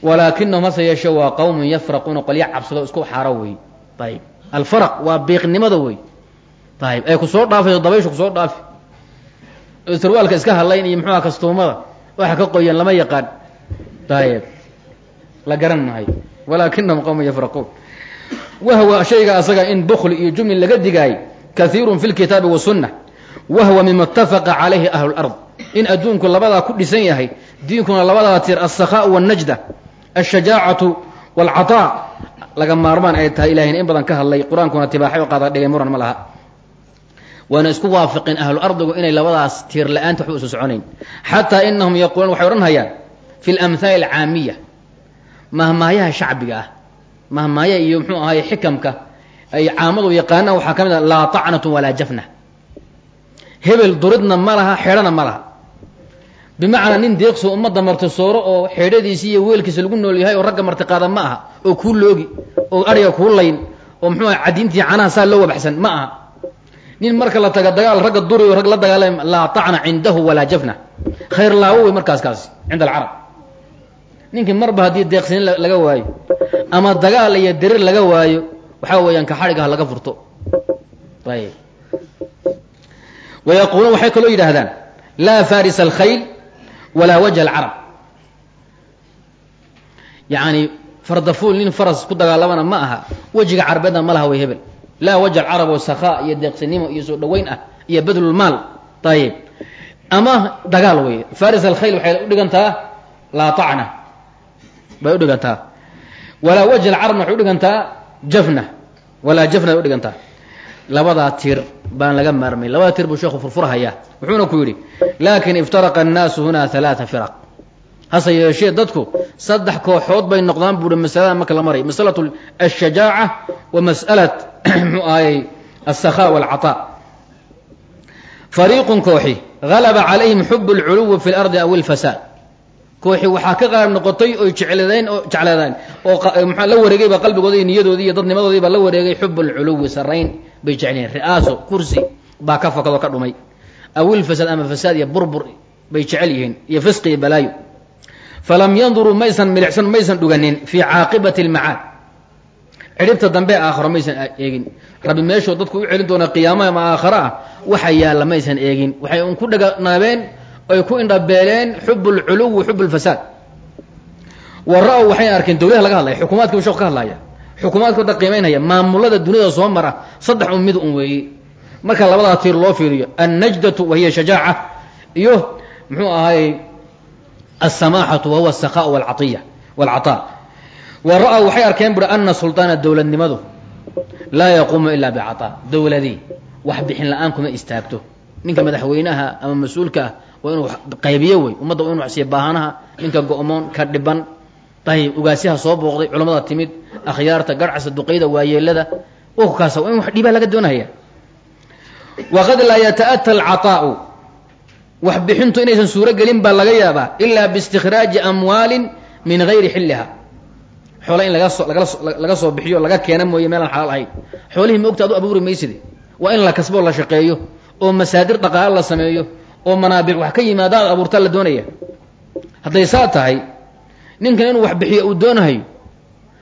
Walaakinahum hase yeeshe waa qowmun yafraquuna qolya cabsado isku xaaro wey ayb alfaraq waa biiqnimada wey ayb ay ku soo dabaysha ku soo dhaafi sarwaalka iska hadlayn iyo muxuuha kastuumada waxa ka qoyan lama yaqaan ayb la garan mahay walaakinahum qowmun yafraquun wahwa shayga asaga in bukli iyo jumli laga digaay kahiirun fi lkitaabi wasunna wahwa mima اtafaqa calayhi ahlu lard in adduunku labadaa ku dhisan yahay diinkuna labadaa tir alsakhaau wاnnajda alshajaacatu wاlcaطaa laga maarmaan ay tahay ilahayna in badan ka hadlay qur-aankuna tibaaxay oo qaada dhigay muran ma laha waana isku waafiqeen ahlu ardigu inay labadaas tiir la'aanta waxba usu soconayn. Xataa inahum yaquuluun waxay odhanhayaan fi lamhaali alcaamiya mahmaahyaha shacbiga ah mahmaahyaha iyo mxuu ahaye xikamka ay caamadu yaqaanaan waxaa ka mid a laa tacnatu walaa jafna. Hebel duridna ma laha xeedhana ma laha. Bimacnaa nin deeqsoo ummadda martisooro oo xeedhadiisi iyo weelkiisa lagu nool yahay oo ragga martiqaada ma aha oo kuu loogi oo ariga kuu layn oo muxuu aha cadiintii canaha saa loo wabaxsan ma aha nin marka la taga dagaal ragga duri rag la dagaalay laa tacna cindahu walaa jafna. Khayr laawo wey markaas kaasi cinda alcarab. Ninkii marba haddii deeqsinin laga waayo ama dagaal iyo dirir laga waayo waxaa weeyaan ka laga furto. Ayb wayaquuluun waxay kaloo yidhaahdaan laa faris alkhayl walaa wajha alcarab. Yacni fardafuul nin faras ku dagaalamana ma aha wejiga carbeedna ma laha way hebel laa wajha alcarab oo sakhaa iyo deeqsinimo iyo soo dhoweyn ah iyo badlulmaal ayib ama dagaal wey faris alkhayl waxay u dhigantaa laa tacna. Bay u dhigantaa. Walaa wajha alcarabna waxay u dhigantaa jafna. Walaa jafna bay u dhigantaa. Labadaa tir baan laga maarmay. Labada tir buu sheekhu furfurhayaa. Wuxuuna ku yidhi laakin iftaraqa annaasu hunaa halaata firaq. Hase yeeshee dadku saddex kooxood bay noqdaan buuhi masalada marka la maray. Masalatu ashajaaca wa mas'alat (coughs) muxuu ahayey alsakhaa walcataa fariiqun kooxi galaba calayhim xubu اlculuwi fi اlardi aw اlfasaad kooxi waxaa ka qaar noqotay oy jecladeen oo jeclaadeen oo maxaa la wareegayba qalbigooda iyo niyadoodii iyo dadnimadoodii baa la wareegay xub alculuwi sarayn bay jecleen ri'aaso kursi baa ka fakadoo ka dhumay aw ilfasaad ama fasaad iyo burbur bay jecel yihiin iyo fisqi iyo balaayo falam yanduruu maysan milicsan maysan dhuganin fii caaqibati almacaad cidhibta dambe aakharo maysan eegin. Rabbi meeshuu dadku u celin doona qiyaamaha ama aakharo ah waxa yaalla maysan eegin. Waxay un ku dhaganaabeen oy ku indhabeeleen xub اlculuwi xub اlfasaad wa ra-w waxay arkeen dawlaha laga hadlaya xukuumaadki shek ka hadlaya xukuumaadka da qiimaynaya maamulada duniyada soo mara saddex un mid un weeye marka labadaa tiir loo fiiriyo annajdatu wa hiya shajaaca iyo muxuu ahaayey alsamaaxatu wahuwa asakhaa walcaiya walcataa wa ra'w waxay arkeen bui ana sulطaana dowladnimadu laa yaquumu ilaa bicaa dowladii wax bixin la'aan kuma istaagto ninka madaxweynaha ama mas'uulka ah waa inuu qaybiyo wey ummadda waa inu wasiiya baahanaha ninka go'moon ka dhiban ayib ugaasyaha soo booqday culamada timid akhyaarta garcasa duqayda waayeelada kaas waa in wax dhiibaa laga doonahaya waqad laa yataata alcaaau wax bixintu inaysan suuro gelin baa laga yaabaa ilaa biistikhraaji amwaalin min gayri xilliha xoola in laga soo laga soo bixiyo laga keena mooye meelaan xalaal ahayn. Xoolihii ma ogta adu abuuri mayside? Waa in la kasboo la shaqeeyo oo masaadir dhaqaalo la sameeyo oo manaabic wax ka yimaada ad abuurtaa la doonaya. Hadday saa tahay ninkan inuu wax bixiyo uu doonahayo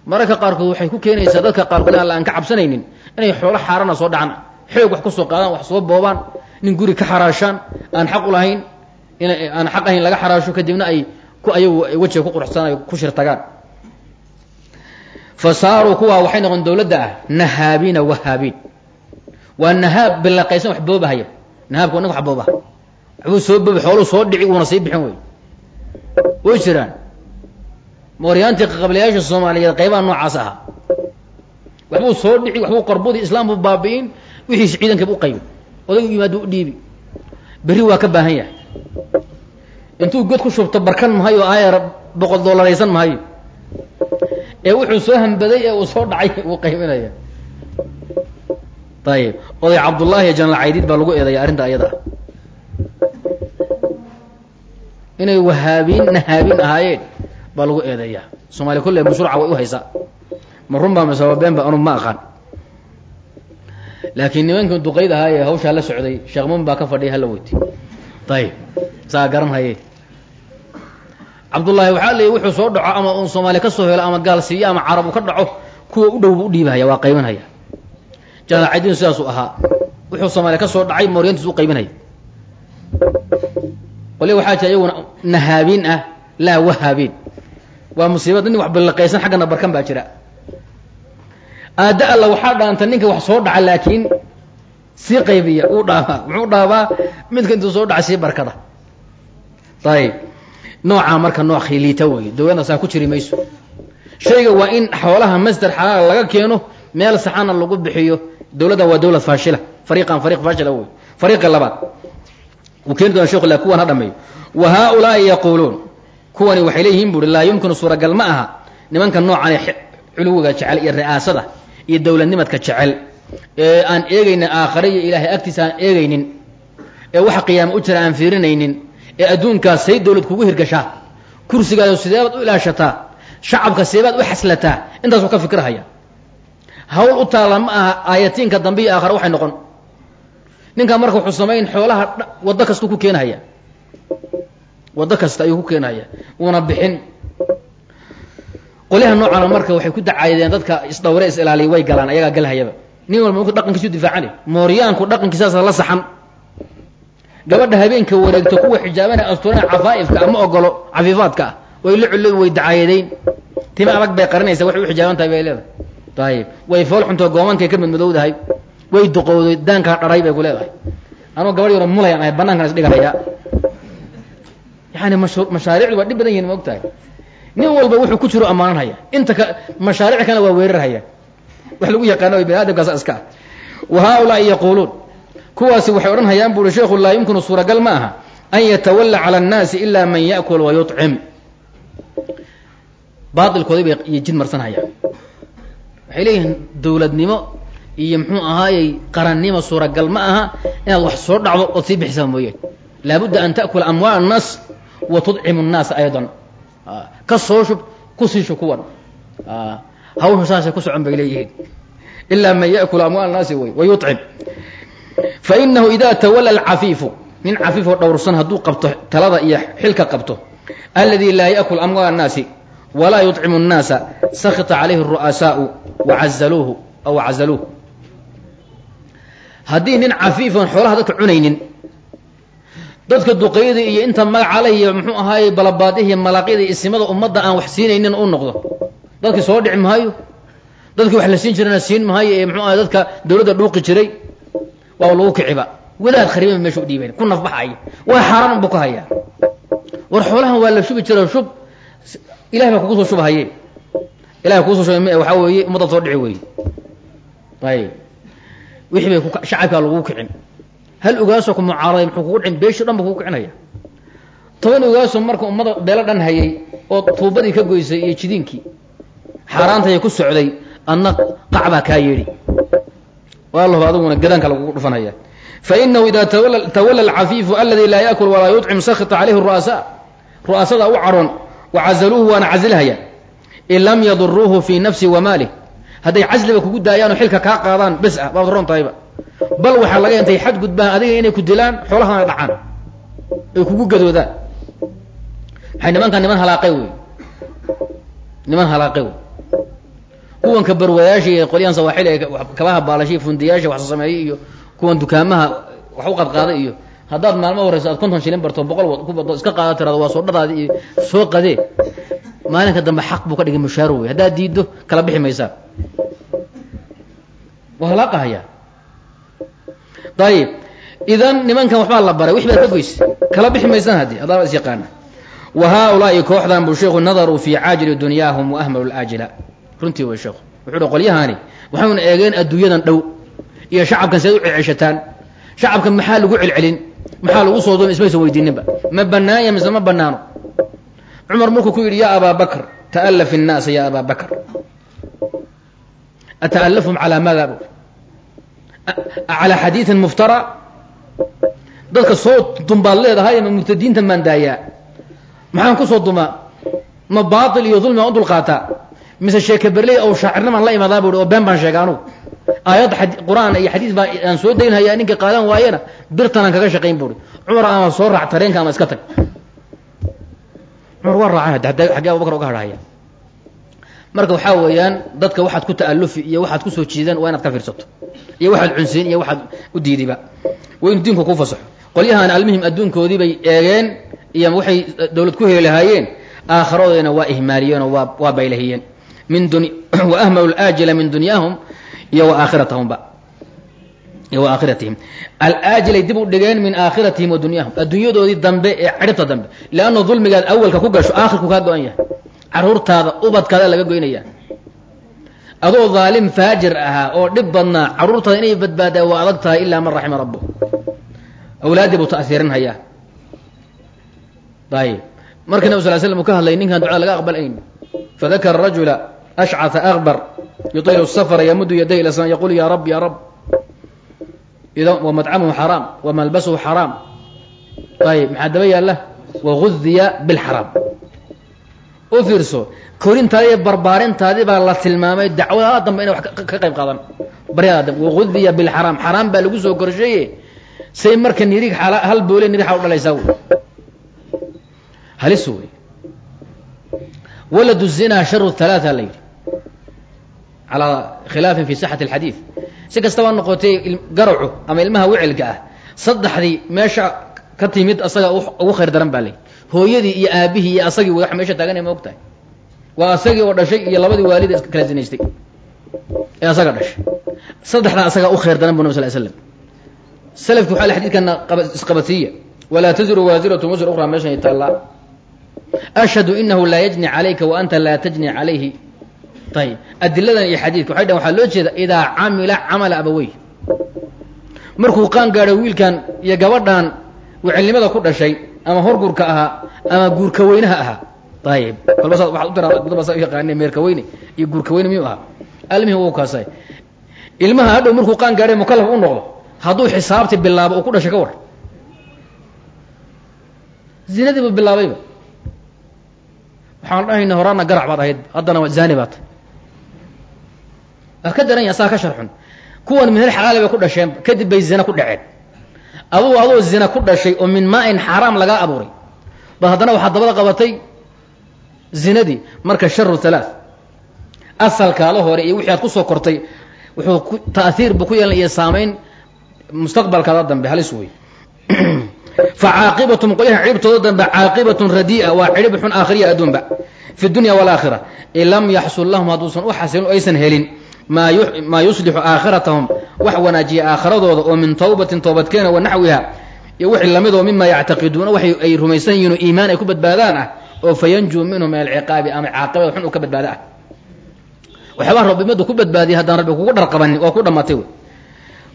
mararka qaarkood waxay ku keenaysaa dadka qaarkood aan ka cabsanaynin inay xoolo xaarana soo dhacaan xoog wax ku soo qaadaan wax soo boobaan nin guri ka xaraashaan aan xaq u lahayn in aan xaq ahayn laga xaraasho kadibna ay ku ayagu wejiga ku quruxsanay ku shirtagaan fa saaruu kuwaa waxay noqon dawladda ah nahaabiina wahaabiin waa nahaab bilaqaysan wax boobahaya. Nahaabka nin wax boobaha waxbuu soo boobi xooluu soo dhici uuna sii bixin wey way jiraan. Mooryaantii qablayaasha soomaaliyeed qaybaha noocaas ahaa waxbuu soo dhici waxbuu qarbudi islaam buu baabi'in wixiisi ciidanka u qaybin odaygu yimaado u dhiibi. Berri waa ka baahan yahay. Intuu god ku shubto barkan mahayo aayar boqol doolaraysan mahayo ee wuxuu soo hambaday ee uu soo dhacay uu qaybinaya ayib oday cabdullaahi janal caydiid baa lagu eedaya arrinta ayada. Ah inay wahaabiin nahaabin ahaayeen baa lagu eedeeyaa soomaaliya kolle mashruuca way u haysaa. Ma run baa masababeen ba anu ma aqaan. Laakiin nimankan duqayd ahaa ee hawshaa la socday sheekh mumin baa ka fadhiya hala weyti ayib saa garan haye cabdullaahi waxaa leeyay wuxuu soo dhaco ama uu soomaaliya ka soo helo ama gaal siiyo ama carab uu ka dhaco kuwa u dhow buu u dhiibahaya waa qaybinhaya janaal cadiin sidaasuu ahaa. Wuxuu soomaaliya ka soo dhacay mooryantiis u qaybinhaya qolya waxaa jira iyaguna nahaabiin ah laa wahaabiin. Waa musiibad nin wax ballaqaysan xaggana barkan baa jira. Aadda alla waxaa dhaanta ninka wax soo dhaca laakiin sii qaybiya uu dhaabaa muxuu dhaabaa midka intuu soo dhaca sii barkada. Ayib noocaa marka nooc khiliita wey dawladna saa ku jiri mayso. Shayga waa in xoolaha masdar xalaala laga keeno meel saxana lagu bixiyo. Dawladdan waa dawlad faashila. Fariiqan fariiq faashila wey fariiqa labaad. Uu keeni doona shekhu la kuwan ha dhameeyo. Wa haaulaai yaquuluun. Kuwani waxay leeyihiin buuri laa yumkinu suuragal ma aha nimanka noocan culuwiga jecel iyo ri'aasada iyo dowladnimadka jecel. Ee aan eegaynin aakhare iyo ilaahay agtiisa aan eegaynin. Ee waxa qiyaama u jira aan fiirinaynin ee adduunkaas say dawlad kugu hirgashaa? Kursigaada sideebaad u ilaashataa? Shacabka seebaad u xaslataa? Intaasuu ka fikirhaya hawl u taalla ma aha aayatiinka dambe iyo aakhare waxay noqon. Ninkaa marka wuxuu samayn xoolaha waddo kastuu ku keenhaya waddo kasta ayuu ku keenhaya uuna bixin. Qolyaha noocana marka waxay ku dacaydeen dadka isdhawre is ilaaliya way galaan ayagaa galhayaba nin walba marku dhaqankiisu difaacani mooryaanku dhaqankiisaasa la saxan gabadha habeenka wareegto kuwa xijaabana asturana cafaa'ifka ama ogolo cafiifaadka ah. Way la cullobi way dacaayadeyn tima adag bay qarinaysa waxay u xijaaban tahay bay leedahay. Ayib way fool goomankay ka madmadowdahay way duqowday daankaa dharay bay ku leedahay. Anuu gabadh yaro mulayan ahay banaankan isdhigahaya yani mashaariicdu waa dhib badan yihiin ma og nin walba wuxuu ku jiro ammaananhaya. Inta ka mashaaric kana waa weerarhaya. Wax lagu yaqaano bani aadamkaasa iska. Ah yaquuluun kuwaasi waxay odhan hayaan buuri sheekhu laa yumkinu suuragal ma aha an yatawalla cala annaasi ilaa man ya'kul wa yuطcim baailkoodii bay iyo jid marsanhayaan waxay leeyihiin dawladnimo iyo muxuu ahaayey qarannimo suuragal ma aha inaad wax soo dhacdo ood sii bixisaa mooyeen laabudda an ta'kula amwaal annaas wa tudcimu nnaasa aydan. Ka soo shub ku sii kuwan. Hawsha saasay ku socon bay leeyihiin. Ilaa man ya'kulu amwaal naasi wey wa yucim fainahu ida tawala alcafiifu nin cafiif oo dhowrsan hadduu qabto talada iyo xilka qabto aladi laa yaakul amwaal annaasi walaa yucimu nnaasa sakita calayhi ru'asaau waaluhu aw cazaluuhu haddii nin cafiifoon xoolaha dadka cunaynin dadka duqayda iyo inta magaca leh iyo muxuu ahaaye balabaadihiiy malaaqyada isimada ummadda aan wax siinaynin u noqdo dadki soo dhici maayo? Dadki wax la siin jirana siin maayo ee muxuu ahay dadka dawladda dhuuqi jiray? Waa lagu kiciba. Wadaad khariiba meesha u dhiibayn. Ku nafbaxaya waa xaaraan unbu ka hayaa. War xoolahan waa la shubi jira shub. Ilahay baa kugu soo shubahaye ilahay kugu soo shubay waxaa weeye ummadda soo dhici weeye. Ayb wixii bay shacabkaa lagu kicin. Hal ogaasoo ku mucaaraday muxuu kugu dhicin beeshii dhan ba kugu kicinaya. Toban ogaasoo marka ummada beelo dhan hayay oo tuubadii ka goysay iyo jidiinkii xaaraantaya ku socday adna qacbaa kaa yeedhi waallahu aduguna gadaanka lagugu dhufanaya. Fainahu ida tawala alcafiifu aladi laa yaakul walaa yuطcim sakita calayhi ru'asaa ru'asada u cadhoon wacazaluuhu waana casilhaya in lam yaduruuhu fii nafsi wa maalih hadday casliba kugu daayaanoo xilka kaa qaadaan bes ah baad roon tahayba. Bal waxaa laga intay xad gudbaan adiga inay ku dilaan xoolahana dhacaan. Ay kugu gadoodaan. Maxay nimankan niman halaaqay wey niman halaaqay wey kuwanka barwadayaasha iyo qolyahan sawaaxil ee kabaha baalashay fundiyaasha wax sameeyey iyo kuwan dukaamaha wax u qadqaaday iyo haddaad maalmo horeyso aad konton shilin barto boqol ku bado iska qaada tirado waa soo dhadaadi iyo soo qadee maalinka dambe xaq buu ka dhigay mushaaro wey haddaad diiddo kala bixi maysaan waa halaaqahaya ayib idan nimankan waxbaa la baray wix baad ka goysa. Kala bixi maysaan haddii haddaaba is yaqaana wa haaulaai kooxdan buu sheekhu nadaruu fii caajili runtii way sheekhu. Wuxuu qolyahaani waxayna eegeen adduunyadan dhow iyo shacabkan seed u celceshataan. Shacabka maxaa lagu celcelin? Maxaa lagu soo duuma ismaysa weydiininba. Ma banaanya mise ma banaano cumar markuu ku yidhi ya abaa bakr ta'alaf innaasa ya abaa bakr ata'alafhum calaa maada calaa xadiidin muftara? Dadka soo dumbaad leedahay ma mubtadiintan baan daayaa. Maxaan ku soo dumaa? Ma baatil iyo dulmi aan u dulqaataa mise sheeke berley ow shaacirnimaan la imaadaa bu oo been baan sheega anugu aayad qur'aan iyo xadiis baa aan soo daynhayaa ninka qaadan waayena birtanaan kaga shaqayn buuri cumar ama soo raac tareenka ama iska tag. Cumar waa raacan xaggee abubakar uga hadhahaya marka waxaa weeyaan dadka waxaad ku ta'alufi iyo waxaad ku soo jiidan waa inaad ka fiirsato. Iyo waxaad cunsiin iyo waxaad u diidiba. Waa diinku ku fasaxo. Qolyahan almuhim adduunkoodii bay eegeen iyo waxay dawlad ku heli lahaayeen. Aakharoodayna waa ihmaaliyeenoo waa waa baylahiyeen min dun (clears throat) wa ahmalu laajila min dunyaahum iyo wa aakhiratahumba iyo wa aakhiratihim alaajilay dib u dhigeen min aakhiratihim wa dunyaahum. Adduunyadoodii dambe ee ciribta dambe. Leanna dulmigaad awalka ku gasho aakhirku kaa go-an yahay. Caruurtaada ubadkaada laga goynaya adoo dhaalim faajir ahaa oo dhib badnaa carruurtaada inay badbaadaa waa adag tahay ilaa man raxima rabbu awlaaddii buu ta'hiirinhayaa ayib markii nabig sal slam uu ka hadlay ninkaan ducada laga aqbalayn fadakara rajula ashcata akbar yuطilu safra yamudu yaday ila sama yaqul ya rab ya rab wamطcamuhu xaraam wamalbasuhu xaraam ayib maxaa daba yaala wagudiya bilxaraam u fiirso korintaadi iyo barbaarintaadii baa la tilmaamay dacwadaada dambe inay wax ka qayb qaadan baryadaa dambe wagudiya bilxaraam xaraam baa lagu soo korsheeye say marka nirig hal boole nirig xal u dhalaysaa wey halis wey walad الzina sharu ثalaaثa la yidhi calaa khilaafin fi صaxati اlxadiid si kastaba noqotay garacu ama ilmaha wicilka ah saddexdii meesha ka timid asaga ugu khayr daran baa layidhi hooyadii iyo aabihii iyo asagii wax meesha taaganay ma og tahay waa asagii oo dhashay iyo labadii waalid kala zinaystay ee asaga dhashay. Saddexdaa asagaa u khayr daran bu nab sal slam salafki waxa xadidkana isqabadsiiya. Walaa taziru waasiratu wasr ukhraa meeshan taallaa. Ashhadu inahu laa yajni calayka wa anta laa tajni calayhi ayib adiladan iyo xadiidka waxay dhahen waxaa loo jeeda idaa camila camala abawey markuu qaan gaadho wiilkan iyo gabadhan wicilnimada ku dhashay ama horgurka ahaa ama guurka weynaha ahaa ayib kolba saa waxaad u tiraa kutaba saa u yaqaaneen meerka weyne iyo guurka weyne miyuu ahaa almihim wuu kaasay ilmaha hadhow markuu qaan gaadhay mukalaf u noqdo hadduu xisaabti bilaabo uu ku dhashay ka war zinadiibu bilaabayba waxaan dhahayna horaana garac baad ahayd haddana zani baad ka daran yaha saa ka sharxun. Kuwan minal xalaali bay ku dhasheen kadib bay zina ku dhaceen. Adugu adoo zina ku dhashay oo min maa-in xaaraam lagaa abuuray. Bal haddana waxaad dabada qabatay zinadii marka sharu halaath asalkaala hore iyo wixii aad ku soo kortay wuxuu ku buu ku yeelan iyo saamayn mustaqbalkaada dambe halis wey (clears throat) fa caaqibatum qolyahan dambe caaqibatun radii'a waa cirib xun aakhiriya adduunba fi dunya waalaakhira in lam yaxsul lahum hadduusan u xasilin aysan helin maa yuslixu aakhiratahum wax wanaajiya aakhiradooda oo min tawbatin toobadkeena wa naxwiha iyo wixii la mid oo mima yactaqiduuna waxay ay rumaysan yihiin oo iimaan ay ku badbaadaan ah oo fayanjuu minhu min alciqaabi ama caaqibada xun uu ka badbaada ah. Waxyaabaa rabbimadu ku badbaadiyay haddaan rabbi kugu dharqabanin waa ku dhammatay wey.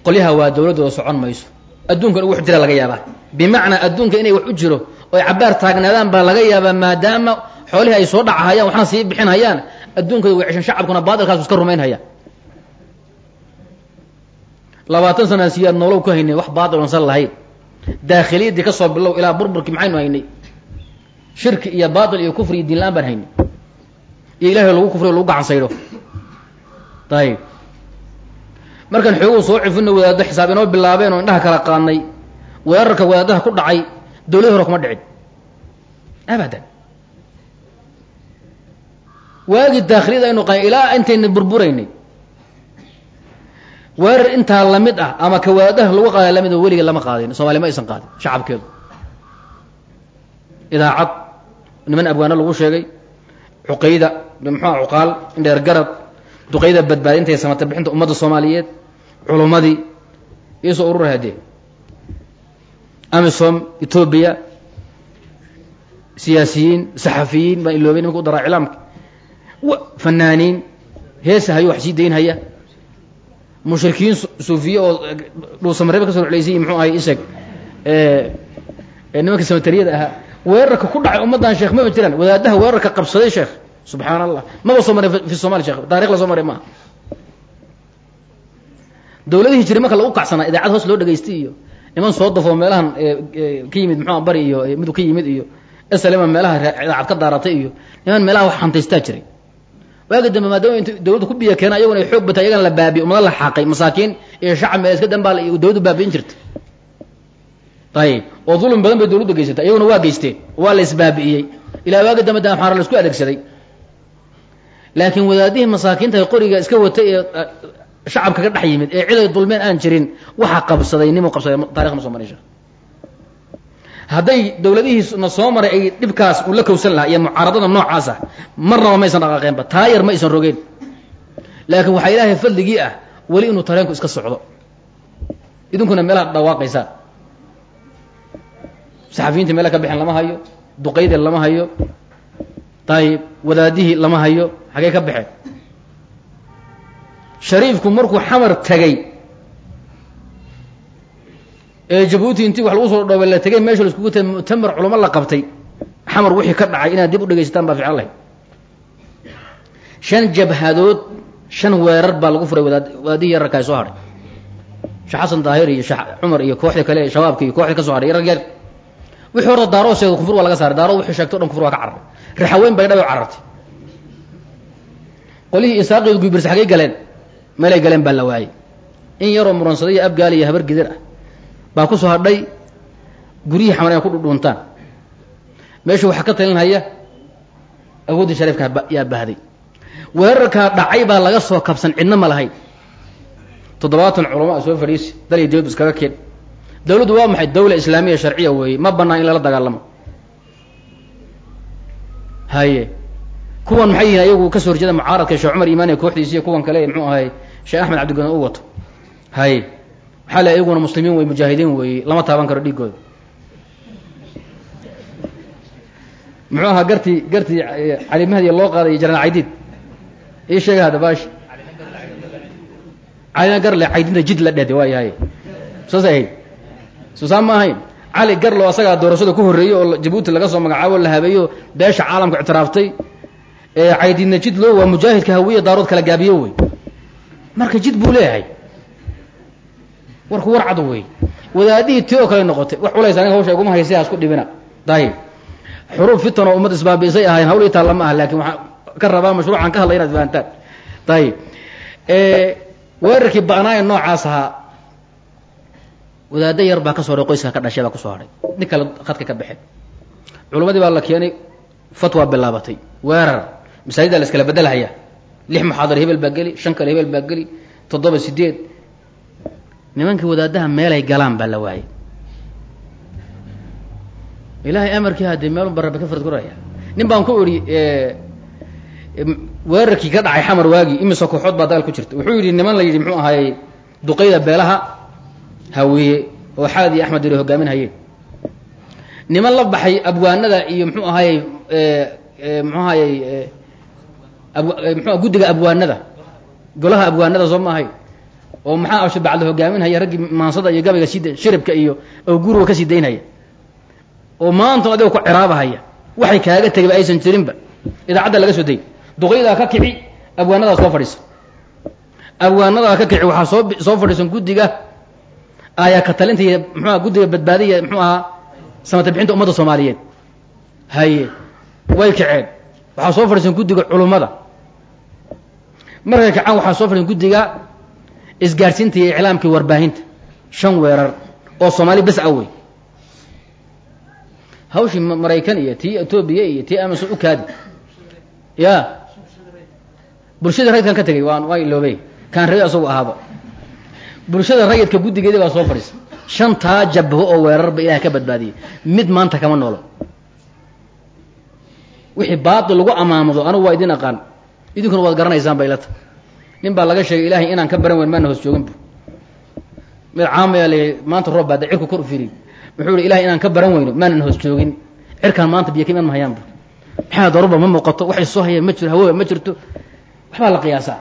Qolyaha waa dawladdooda socon mayso. Adduunkan wax jira laga yaabaa. Bimacnaa adduunka inay wax u jiro oo ay cabaar taagnaadaan baa laga yaabaa maadaama xoolihii ay soo dhacahayaan waxna sii bixin hayaan adduunkooda way ceshan shacabkuna baadilkaasu iska rumayn labaatan sana siyaad noolow ku haynay wax baadil onsan lahayn. Daakhiliyaddii ka soo bilow ilaa burburkii maxaynu haynay? Shirki iyo baatil iyo kufri iyo diinla-aan baan haynay. Iyo ilahay lagu kufriyo lagu gacan saydho ayib markaan xooguhu soo cifino wadaaddo xisaab inoo bilaabeen oo indhaha kala qaadnay. Weerarka wadaadaha ku dhacay dawladii hore kuma dhicin. Abadan. Waagii daakhiliyada aynu qaa ilaa intayna burburaynay weerar intaa la mid ah ama ka wadaadaha lagu qaada la mid oo weliga lama qaadin soomaliya ma aysan qaadin shacabkeedu. Idaacad niman abwaano lagu sheegay cuqayda muxua cuqaal indheer garad duqayda badbaadinta iyo samata bixinta ummadda soomaaliyeed culummadii iisoo urura hadee amisom etoobiya siyaasiyiin saxafiyiin baan iloobay nimanka u daraa iclaamka fanaaniin heesa hayo wax sii dayn haya mushrikiin suufiye oo dhuusamareeba ka soo ruclaysay muxuu ahay isag. Nimanka samatariyada ahaa. Weerarka ku dhacay ummaddan sheekh maba jiraan wadaadaha weerarka qabsaday sheekh. Subxaan allah maba soo maray fi somali shekh taarikh la soo maray maaha dawladihii jiray marka lagu kacsanaa idaacad hoos loo dhegaystay iyo niman soo dafoo meelahan ka yimid muxua bari iyo midu ka yimid iyo slma meelaha idaacad ka daaratay iyo niman meelaha wax hantaystaa jiray waagi dambe maadaama int dawladda ku biya keena ayaguna ay xoog batay ayagana la baabiye umada la xaaqay masaakiin iyo shacab meel iska dambaa dawladdu baabi'in jirta. Ayib oo dulmi badan bay dawladdu geysatay iyaguna waa geysteen waa la isbaabi'iyey ilaa waagi dambe da maxaara la isku adeegsaday. Laakiin wadaadihii masaakiinta qoriga iska watay ee shacabka ka dhex yimid ee cid ay dulmeen aan jirin waxa qabsaday nimuu qabsaday tarikh ma soo sheekh hadday dawladihiisna soo maray ay dhibkaas uu la kowsan lahaa iyo mucaaradada noocaasa marnaba ma aysan dhaqaaqeenba taayar ma aysan rogeen. Laakiin waxaa ilaahay fadligii ah weli inuu tareenku iska socdo. Idinkuna meelaha dhawaaqaysaan saxafiyiinta meela ka bixeen lama hayo duqayde lama hayo ayib wadaadihii lama hayo xagee ka baxeen shariifku markuu xamar tegay ee jabuuti intii wax lagu soo dhoobay la tegay meesha la iskugu tagay mu'tamar culamo la qabtay. Xamar wixii ka dhacay inaad dib u dhegaysataan baa fiican lahay shan jabhadood shan weerar baa lagu furay wadaad wadaadihii yararkaa soo hadhay sheekh daahir iyo sheekh cumar iyo kooxda kale shabaabka iyo kooxda ka soo hadhay yarag yar. Wixii horta daaroo sheegay kufur waa laga saaray. Daaroo wixii sheegto dhan kufur waa ka cararay raxaweyn bay dhabe carartay. Qolihii isaaqii gubirs xagay galeen meelay galeen baa la waayey in yaroo muransaday iyo abgaal iyo habar gidir ah baa ku soo hadhay guryihii xamar inay ku dhudhuuntaan meeshu waxaa ka talinhaya awooddii shariifka yaa bahday weerarkaa dhacay baa laga soo kabsan cidna ma lahayn. Toddobaatan culama a soo fadhiisi dal iyo dibad iskaga keen. Dawladdu waa maxay? Dawla islaamiya sharciya weeye ma bannaan in lala dagaalamo. Haye kuwan maxay yihiin? Ayagu ka soo horjeeda mucaaradka sheekh cumar imaaniya kooxdiisi iyo kuwan kale muxuu ahay sheekh axmed cabdigana u wato. Haye maxaa le iyaguna muslimiin wey mujaahidiin weeye lama taaban karo dhiigooda muxuu ahaa gartii gartii calimahdiya loo qaaday jaraan caydiid. Ii sheega hadda baash. Calina garle caydinta jid la dhehde waa yahay saas ahayd suusaan ma ahayn. Cali garlo asagaa doorashada ku horreeyey oo jabuuti laga soo magacaabo la habeeyo beesha caalamka ictiraaftay ee caydidna jid loo waa mujaahidka hawiya daarood kala gaabiyo wey. Marka jid buu leeyahay warku war cad wey wadaadihii ti oo kale noqotay. Wax culays aniga hawsha iguma haysa hasku dhibina. Dayib xuruub fitan oo ummad isbaabiisay ahayn hawl itaa lama ah laakin waxaan ka rabaa mashruucan ka hadlay inaad fahantaan dayib weerarkii ba'naayo noocaas ahaa wadaado yar baa ka soo haray qoyska ka dhashay baa ku soo haray. Nin kale khadka ka baxeen culammadii baa la keenay fatwa bilaabatay. Weerar. Masaajida la iskala bedelhaya lix muxaadar hebel baa geli shan kale hebel baa geli toddoba sideed nimankii wadaadaha meelay galaan baa la waayay. Ilaahay amarkii haddee meelun ba rabbi ka fardguraya nin baan ku idhi weerarkii ka dhacay xamar waagii imise kooxood baa dagaal ku jirta. Wuxuu yidhi niman la yidhi muxuu ahaayey duqayda beelaha hawiye oo xaad iyo axmed iri hogaaminhayeen niman la baxay abwaanada iyo muxuu ahaayey muxuu ahaayey mxu guddiga abwaanada. Golaha abwaanada soo maahay oo maxaa asho bacda hogaaminhaya raggii maansada iyo gabayga sii shiribka iyo oo guriga ka sii daynhaya oo maanta adiga ku ciraabahaya. Waxay kaaga tegayba aysan jirinba. Idaacadda laga soo day duqaydaa ka kici abwaanadaa soo fadhiisa abwaanadaa ka kici waxaa soo soo fadhiisan guddiga ayaa ka talinta iyo mxuaha guddiga badbaadiya muxuu ahaa samata ummadda soomaaliyeed. Haye way kaceen waxaa soo fadhiisan guddiga culummada. Markay kacaan waxaa soo fadhiisan guddiga isgaadhsiinta iyo iclaamkii warbaahinta shan weerar oo soomaali bes awey hawshii maraykan iyo tii etoobiya iyo tii amison u kaadi. Ya. Bulshada rayidkan ka tegay waan waa iloobey kaan rabi asagu ahaaba. Bulshada rayidka guddigeedii baa soo fadhiisa shantaa jabho oo weerarba ilahay ka badbaadiyey. Mid maanta kama noolo. Wixii baatil lagu amaamado anigu waa idin aqaan. Idinkuna waad garanaysaan ba ilata nin baa laga sheegay ilaahay inaan ka baran weyn maana hoos joogin bu. Mid caamaya la maanta roob baa da cirku kor u firiy wuxuu ihi ilahay inaan ka baran weyno maanan hoos joogin. Cirkaan maanta biyo kaiman mahayaan bu. Maxaa daruba ma muuqato? Waxay soo hayeen ma jiro hawoa ma jirto. Waxbaa la qiyaasaa.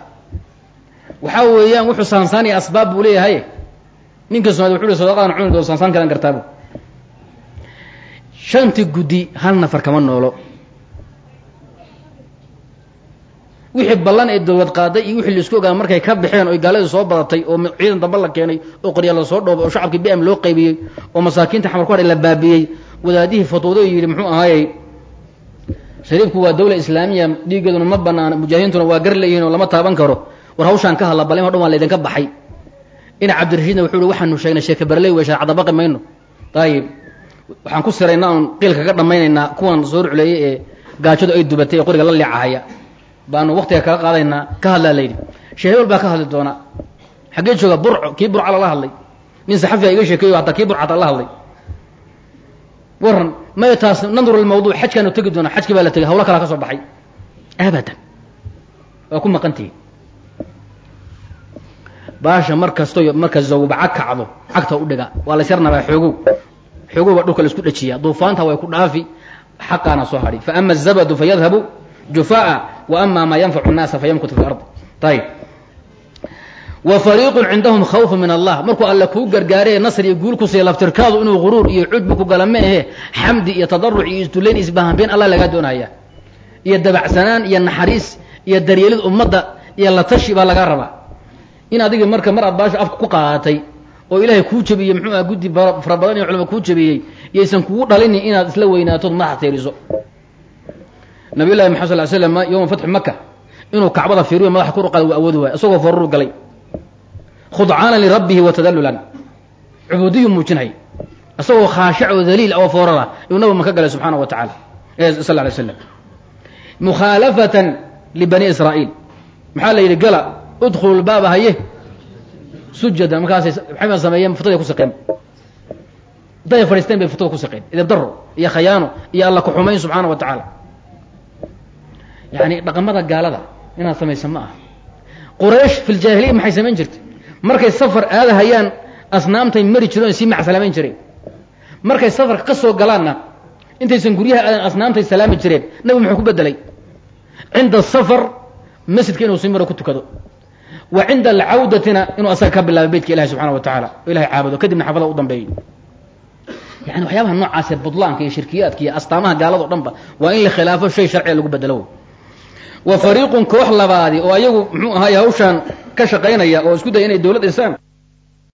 Waxaa weeyaan wuxuu saansaanaya asbaab buu leeyahay. Ninka somaali wuxu hi sadaqadan cuni doo saansaan kalan kartaabu shantii guddi hal nafar kama noolo wixii ballan ee dawlad qaaday iyo wixii la isku ogaa markay ka baxeen oy gaaladii soo badatay oo ciidan damba la keenay oo qorya la soo dhoobay oo shacabkii bm loo qaybiyey oo masaakiinta xamar ku hadhay la baabiyey wadaadihii fatwado yidhi muxuu ahaayey shariifku waa dawla islaamiya dhiiggeeduna ma banaana mujaahidiintuna waa gar leeyihiin oo lama taaban karo. War hawshaan ka hadla balima dhan waa laydinka baxay. Ina cabdirashiidna wuxuu hi waxaanu sheegnay sheeke barley wey shaacada baqi mayno. Ayib waxaan ku siraynaa oon qiilka ka dhammaynaynaa kuwan soo rucleeyey ee gaajadu ay dubatay ee qoriga la leecahaya baanu waktiga kala qaadaynaa ka hadlaa layidhi sheeh hebel baa ka hadli doona. Xaggee jooga burco kii burca lala hadlay. Nin saxafiga iga sheekeeyo hataa kii burcata la hadlay. Waran may taas nandur lmawduuc xajkaanu tegi doonaa xajkii baa la tegay hawlo kalaa ka soo baxay. Abadan. Waa ku maqantihi baasha mar kasto marka zawbaca kacdo cagta u dhiga waa la syarnabaa xoogow. Xoogow baa dhulka la isku dhajiya duufaanta way ku dhaafi xaqaana soo hadhi fa ama azabadu fayadhabu jufaa ama maa yanfacu nnaasa fayamkutu fi lardi ayib wa fariiqun cindahum khawfu min allah. Markuu alle kuu gargaaree nasr iyo guul ku siiya laftirkaadu inuu guruur iyo cujbi ku gala ma ahe xamdi iyo tadaruc iyo isdullayn isbahanbeen allah lagaa doonaya. Iyo dabacsanaan iyo naxariis iyo daryeelid ummadda iyo la tashi baa lagaa rabaa. In adiga marka mar aad baasha afka ku qaadatay oo ilaahay kuu jabiyey muxuu aha guddi fara badan iyo culama kuu jabiyey yaysan kugu dhalinin inaad isla weynaatood teeriso nabiy llahi maxamed sal slam yowma fatxi maka inuu kacbada fiiriyo madaxa kor qaada waa awoodi waay isagoo foruru galay. Khudcaanan lirabbihi wa tadalulan cubuudiyu muujinhay isagoo khaashic oo daliil oo foorara inuu nabiga maka galay subxaana wa tacala sal lay slam mukhaalafatan libani israa'iil. Maxaa la yidhi gala udkhulu lbaaba haye sujada markaasay maxay sameeyeen futaday ku saqeen. Intay fadhiisteen bay futada ku saqeen. Idab daro iyo khayaano iyo alla ku-xumayn subxaana wa tacaala yani dhaqamada gaalada inaad samaysa ma aha. Quraysh fi ljaahiliya maxay samayn jirtay? Markay safar aadahayaan asnaamtay mari jireen sii macsalamayn jireen. Markay safarka ka soo galaanna intaysan guryaha aadan asnaamtay salaami jireen nabigu muxuu ku bedelay cinda safar masjidka inuu sii maro ku tukado. Wa cinda alcawdatina inuu asaga ka bilaabay beytka ilahi subxana wa tacaala oo ilahay caabudo kadibna xafada u dambeeyo yani waxyaabaha noocaasee budlaanka iyo shirkiyaadka iyo astaamaha gaalado dhan ba waa in la khilaafo shay sharciga lagu bedelo wa fariiqun koox labaadi oo ayagu muxuu ahaay hawshaan ka shaqaynaya oo isku daya inay dawlad dhisaan